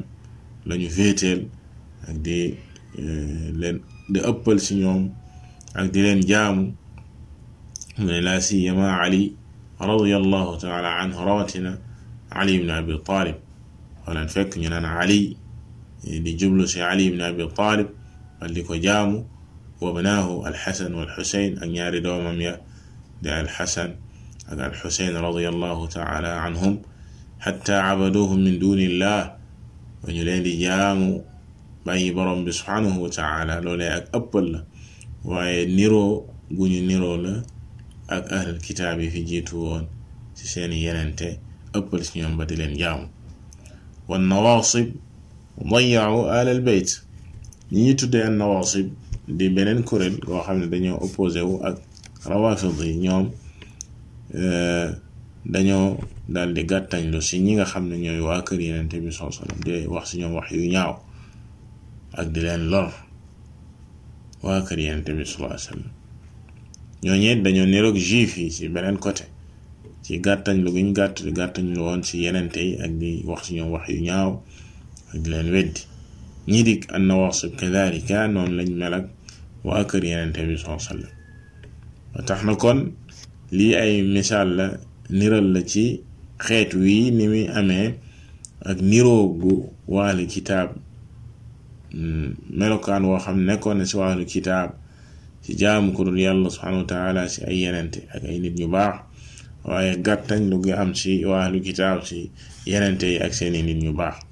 A: lañu féeteel ak di leen di ëppal si ñoom ak di leen jaamu ne laa siyama ali رضي الله تعالى عنه رواتنا. علي بن أبي طالب ولا نفك أن أنا علي اللي جبلس علي بن أبي طالب اللي كجامه وبناه الحسن والحسين أن يردوا من يدع الحسن أن الحسين رضي الله تعالى عنهم حتى عبدوهم من دون الله. ونلين جامو بأي برم سبحانه وتعالى لولا أقبل ونيرو ونيرو لولا ak ahlul kitaab yi fi jiitu woon ci seeni yenente ëppal ci ñoom ba di leen jaamu. Wan nawaasib dayaau alal bayt. Ñi ñi tuddee an nawaasib di beneen kuréel koo xam ne dañoo opposé wu ak rawafid yi. Ñoom dañoo daal di gàttañlu si ñi nga xam ne ñooy waa kër yenente bi saa sallam di wax si ñoom wax yu ñaaw ak di leen lor waa kër yenente bi saa sallam ñooñeet dañoo niroog juif yi si beneen côté ci gàttañlu gi ñu gàtt gàttañlu woon si yenente yi ak di wax si ñoom wax yu ñaaw ak leen weddi ñii di an nawaasib kadalika noonu lañ mel ak waa kër yenente bi saa sallam ba tax na kon lii ay misaal la niral la ci xeet wii ni muy amee ak niroogu waali kitaab melokaan woo xam nekkoon na si waali kitaab si jaamu ko dul yàlla subhanahu wa taala si ay yenente ak ay nit ñu baax waaye gàttañ lu gi am si waali kitaab si yenente yi ak seeni nit ñu baax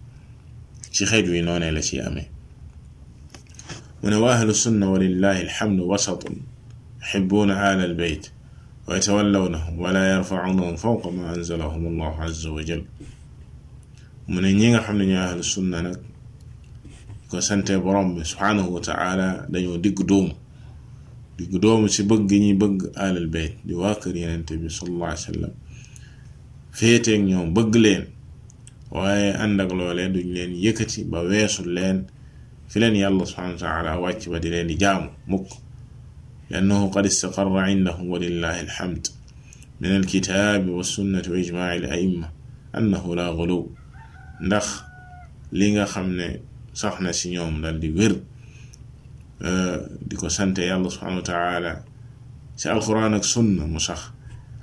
A: ci xeet wi noonee la ci amee mu ne wa ahlu sunna walillahi alhamdu wasatun yuhibbuuna aala albayt wa yatawallawnahum wala yarfaunahum fawqa ma anzalahum allahu azza wa jal mu ne ñi nga xam ne ñooy ahlu sunna nag ko sante borom bi subhanahu wa taala dañoo digg doomu digg doomu ci bëgg ñi bëgg aalal bayt di waa kër yenente bi sallallahu alayhi wa sallam féeteeg ñoom bëgg leen waaye ànd ak loolee duñ leen yëkkati ba weesul leen fi leen yàlla subhanahu wa taala wàcc ba di leen di jaamu mukk لأنه قد عندهم ولله الحمد من الكتاب والسنة وإجماع الأئمة أنه لا غلو ndax li nga xam ne sax na si ñoom dal di wér di ko sante yàlla subhanahu wa taala si alquran ak sunna mu sax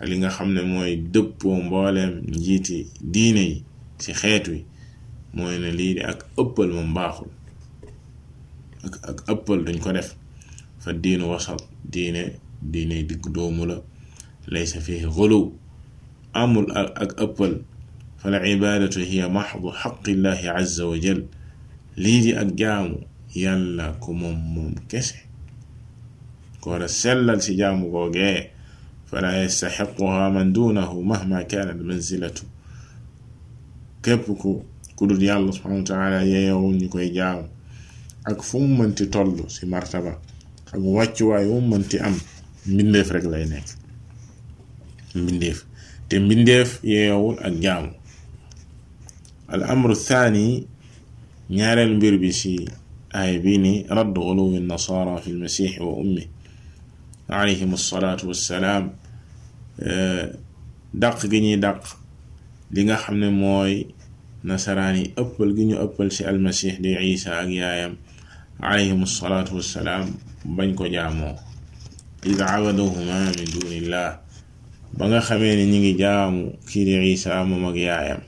A: li nga xam ne mooy dëppoo mbooleem njiiti diine yi si xeet wi mooy ne lii di ak ëppal moom baaxul ak ak ëppal duñ ko def fa diinu wasat diine diine digg doomu la laysa fihi xuluw amul ak ëppal fa la ibaadatu hiya maxdu xaqillahi azza wa jal lii di ak jaamu yàlla ko moom moom kese. Ko a sellal ci jaamu googee fala yastaxiquha man duunahu mahma kaanat manzilatu. Képp ku ku yàlla subhanahu wa yeeyowul ñu koy jaamu. Ak fu mu mënti toll si martaba ak wàccuwaay wu mënti am mbindeef rek lay nekk. Mbindeef. Te mbindeef yeeyowul ak jaamu. Al amru thani ñaareel mbir bi si aay bii nii radd guluwi nasara fi lmasixi wa ummi alayhim alsalaatu wassalaam dàq gi ñuy dàq li nga xam ne mooy nasaraan yi ëppal gi ñu ëppal ci almasix di isa ak yaayam. alayhim alsalaatu wassalaam bañ ko jaamoo. id abaduhuma min dunillah ba nga xamee ni ñi ngi jaamu kii di isa moom ak yaayam.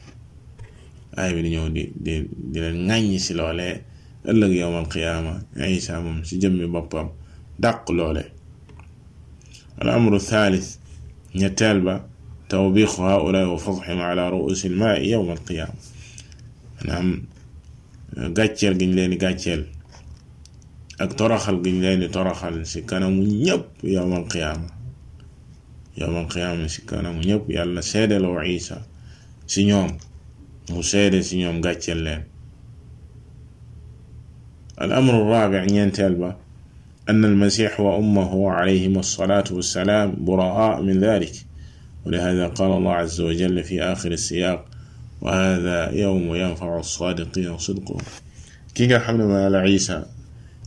A: Aay bi di ñëw di di di leen ŋàññi si loole ëllëg yowmal qiyaama isa moom si jëmmi boppam dàq loole al amru thalith ñetteel ba tawbixu haulaa wa fadxim ala ruusi lmaai yowma alqiyaama maanaam gàcceel gi ñu leen di gàcceel ak toroxal gi ñu leen di toroxal si kanamu ñëpp yowmal qiyaama yowmal qiyaama si kanamu ñëpp yàlla seedeloo isa si ñoom mu seede si ñoom gàcceel leen raabi ñeenteel ba أن المسيح وأمه عليهما الصلاة والسلام براء من ذلك. ولهذا قال الله عز وجل في آخر السياق وهذا يوم ينفع الصادقين صدقهم. كي ما على عيسى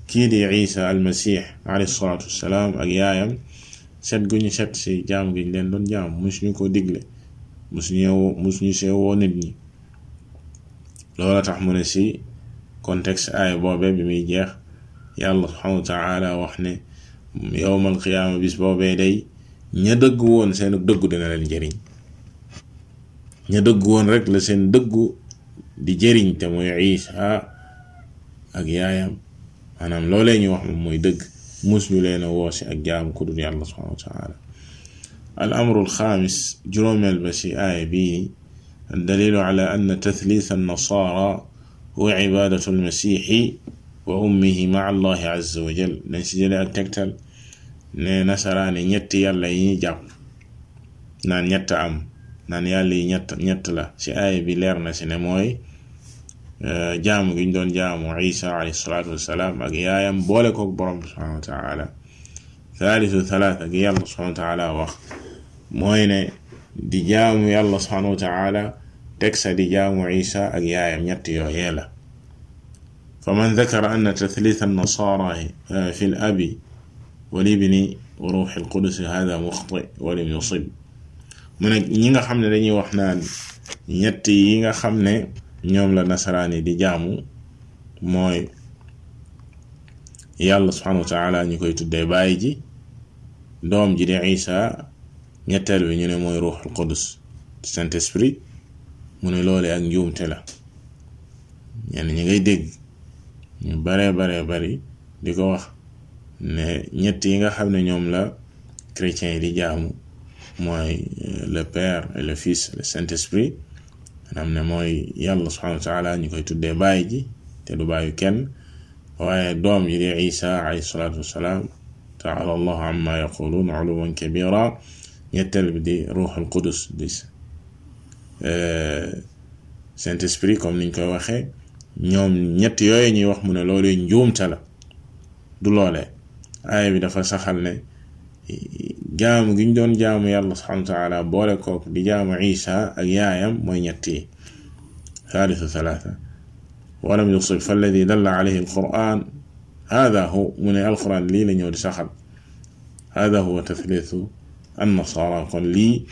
A: كي دي عيسى المسيح عليه الصلاة والسلام ak yaayam gu ñu set si jaam gi leen doon jaam musuñu ko digle musuñu musuñu see woo nit ñi contexte aay boobe bi muy jeex yàlla subhanahu wa taala wax ne yowmal qiyaama bis boobee day ña dëgg woon seen dëggu dina leen jëriñ ña dëgg woon rek la seen dëggu di jëriñ te mooy isa ak yaayam maanaam loolee ñu wax moom dëgg mus ñu leen ak jaamu ku dul yàlla subhanahu wa taala al amru alxaamis juróomeel ba si الدليل على أن تثليث النصارى وعبادة المسيح وأمه مع الله عز وجل. نسجل التكتل نسران نيت يلا ينجب نان نيت أم. نان يلا نيت نيت لا. سي آي بي ليرنا سي نموي جام جندون جام عيسى عليه الصلاة والسلام. أجي آي أم بولكوك برم سبحانه وتعالى. ثالث ثلاثة أجي الله سبحانه وتعالى وخ موينة دي جام الله سبحانه وتعالى. teg sa di jaamu isa ak yaayam ñett yooyee la. Fa man dakara anna tathlith annasara eh, fi l abi wa ruuxi alqudus hada muxti wa lim yusib. Ñi nga xam ne dañuy wax naan yi nga xam ne ñoom la nasaraan di jaamu mooy yàlla subhanahu wa taala ñu koy tuddee bàyyi ji doom ji di isa ñetteel bi ñu ne mooy ruuxul qudus saint esprit mu ne loole ak njuumte la ñenn ñi ngay dégg ñu bare bare bari di ko wax ne ñett yi nga xam ne ñoom la chrétiens yi di jaamu mooy le père et le fils le saint esprit maanaam ne mooy yàlla subhanahu wa taala ñu koy tuddee bàyyi ji te du bàyyu kenn waaye doom ji di isa alayhi salaatu wassalaam taala allahu amma yaquluun uluwan kabira ñetteel bi di ruuxul qudus di saint esprit comme niñ koy waxee ñoom ñett yooyu ñuy wax mu ne loolu njuumte la du loolee aaya bi dafa saxal ne jaamu gi ñu doon jaamu yàlla subhanahu wa taala boole kook di jaamu isa ak yaayam mooy ñett yi walam yusib falladi dalla alayhi alquran hada hu mu ne alquran lii la ñëw di saxal hada huwa tathlithu annasara kon lii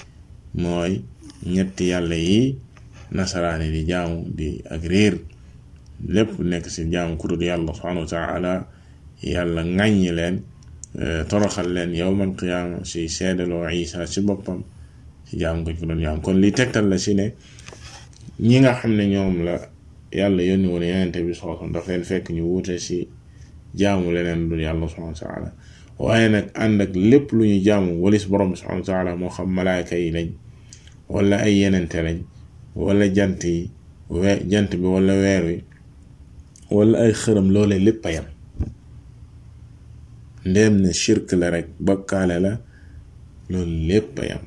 A: mooy ñetti yàlla yi nasaraani di jaamu di ak réer lépp nekk ci jaamu ku dul yàlla subhanahu wa taala yàlla ŋàññi leen toroxal leen yowmal qiyaama si seedaloo isa ci boppam si jaam ko ci doon jaam kon li tegtal la si ne ñi nga xam ne ñoom la yàlla yónni woon yenente bi sooson daf leen fekk ñu wuute si jaamu leneen dul yàlla subhanahu wa taala waaye nag ànd ak lépp lu ñu jaamu walis borom subhanahu wa taala moo xam malaayka yi lañ wala ay yenente lañ wala jant yi jant bi wala weer wi wala ay xërëm loolee lépp a yam ndéem ne shirk la rek bokkaale la loolu lépp a yam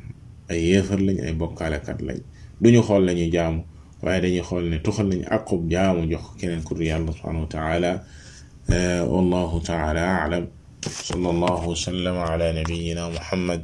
A: ay yéefar lañ ay bokkaalekat lañ duñu xool lañuy jaamu waaye dañuy xool ne tuxal nañu aqub jaamu jox keneen ku yàlla subhanahu wa taala wallahu taala a'lam sallallahu wa sallama ala nabiyyina muhammad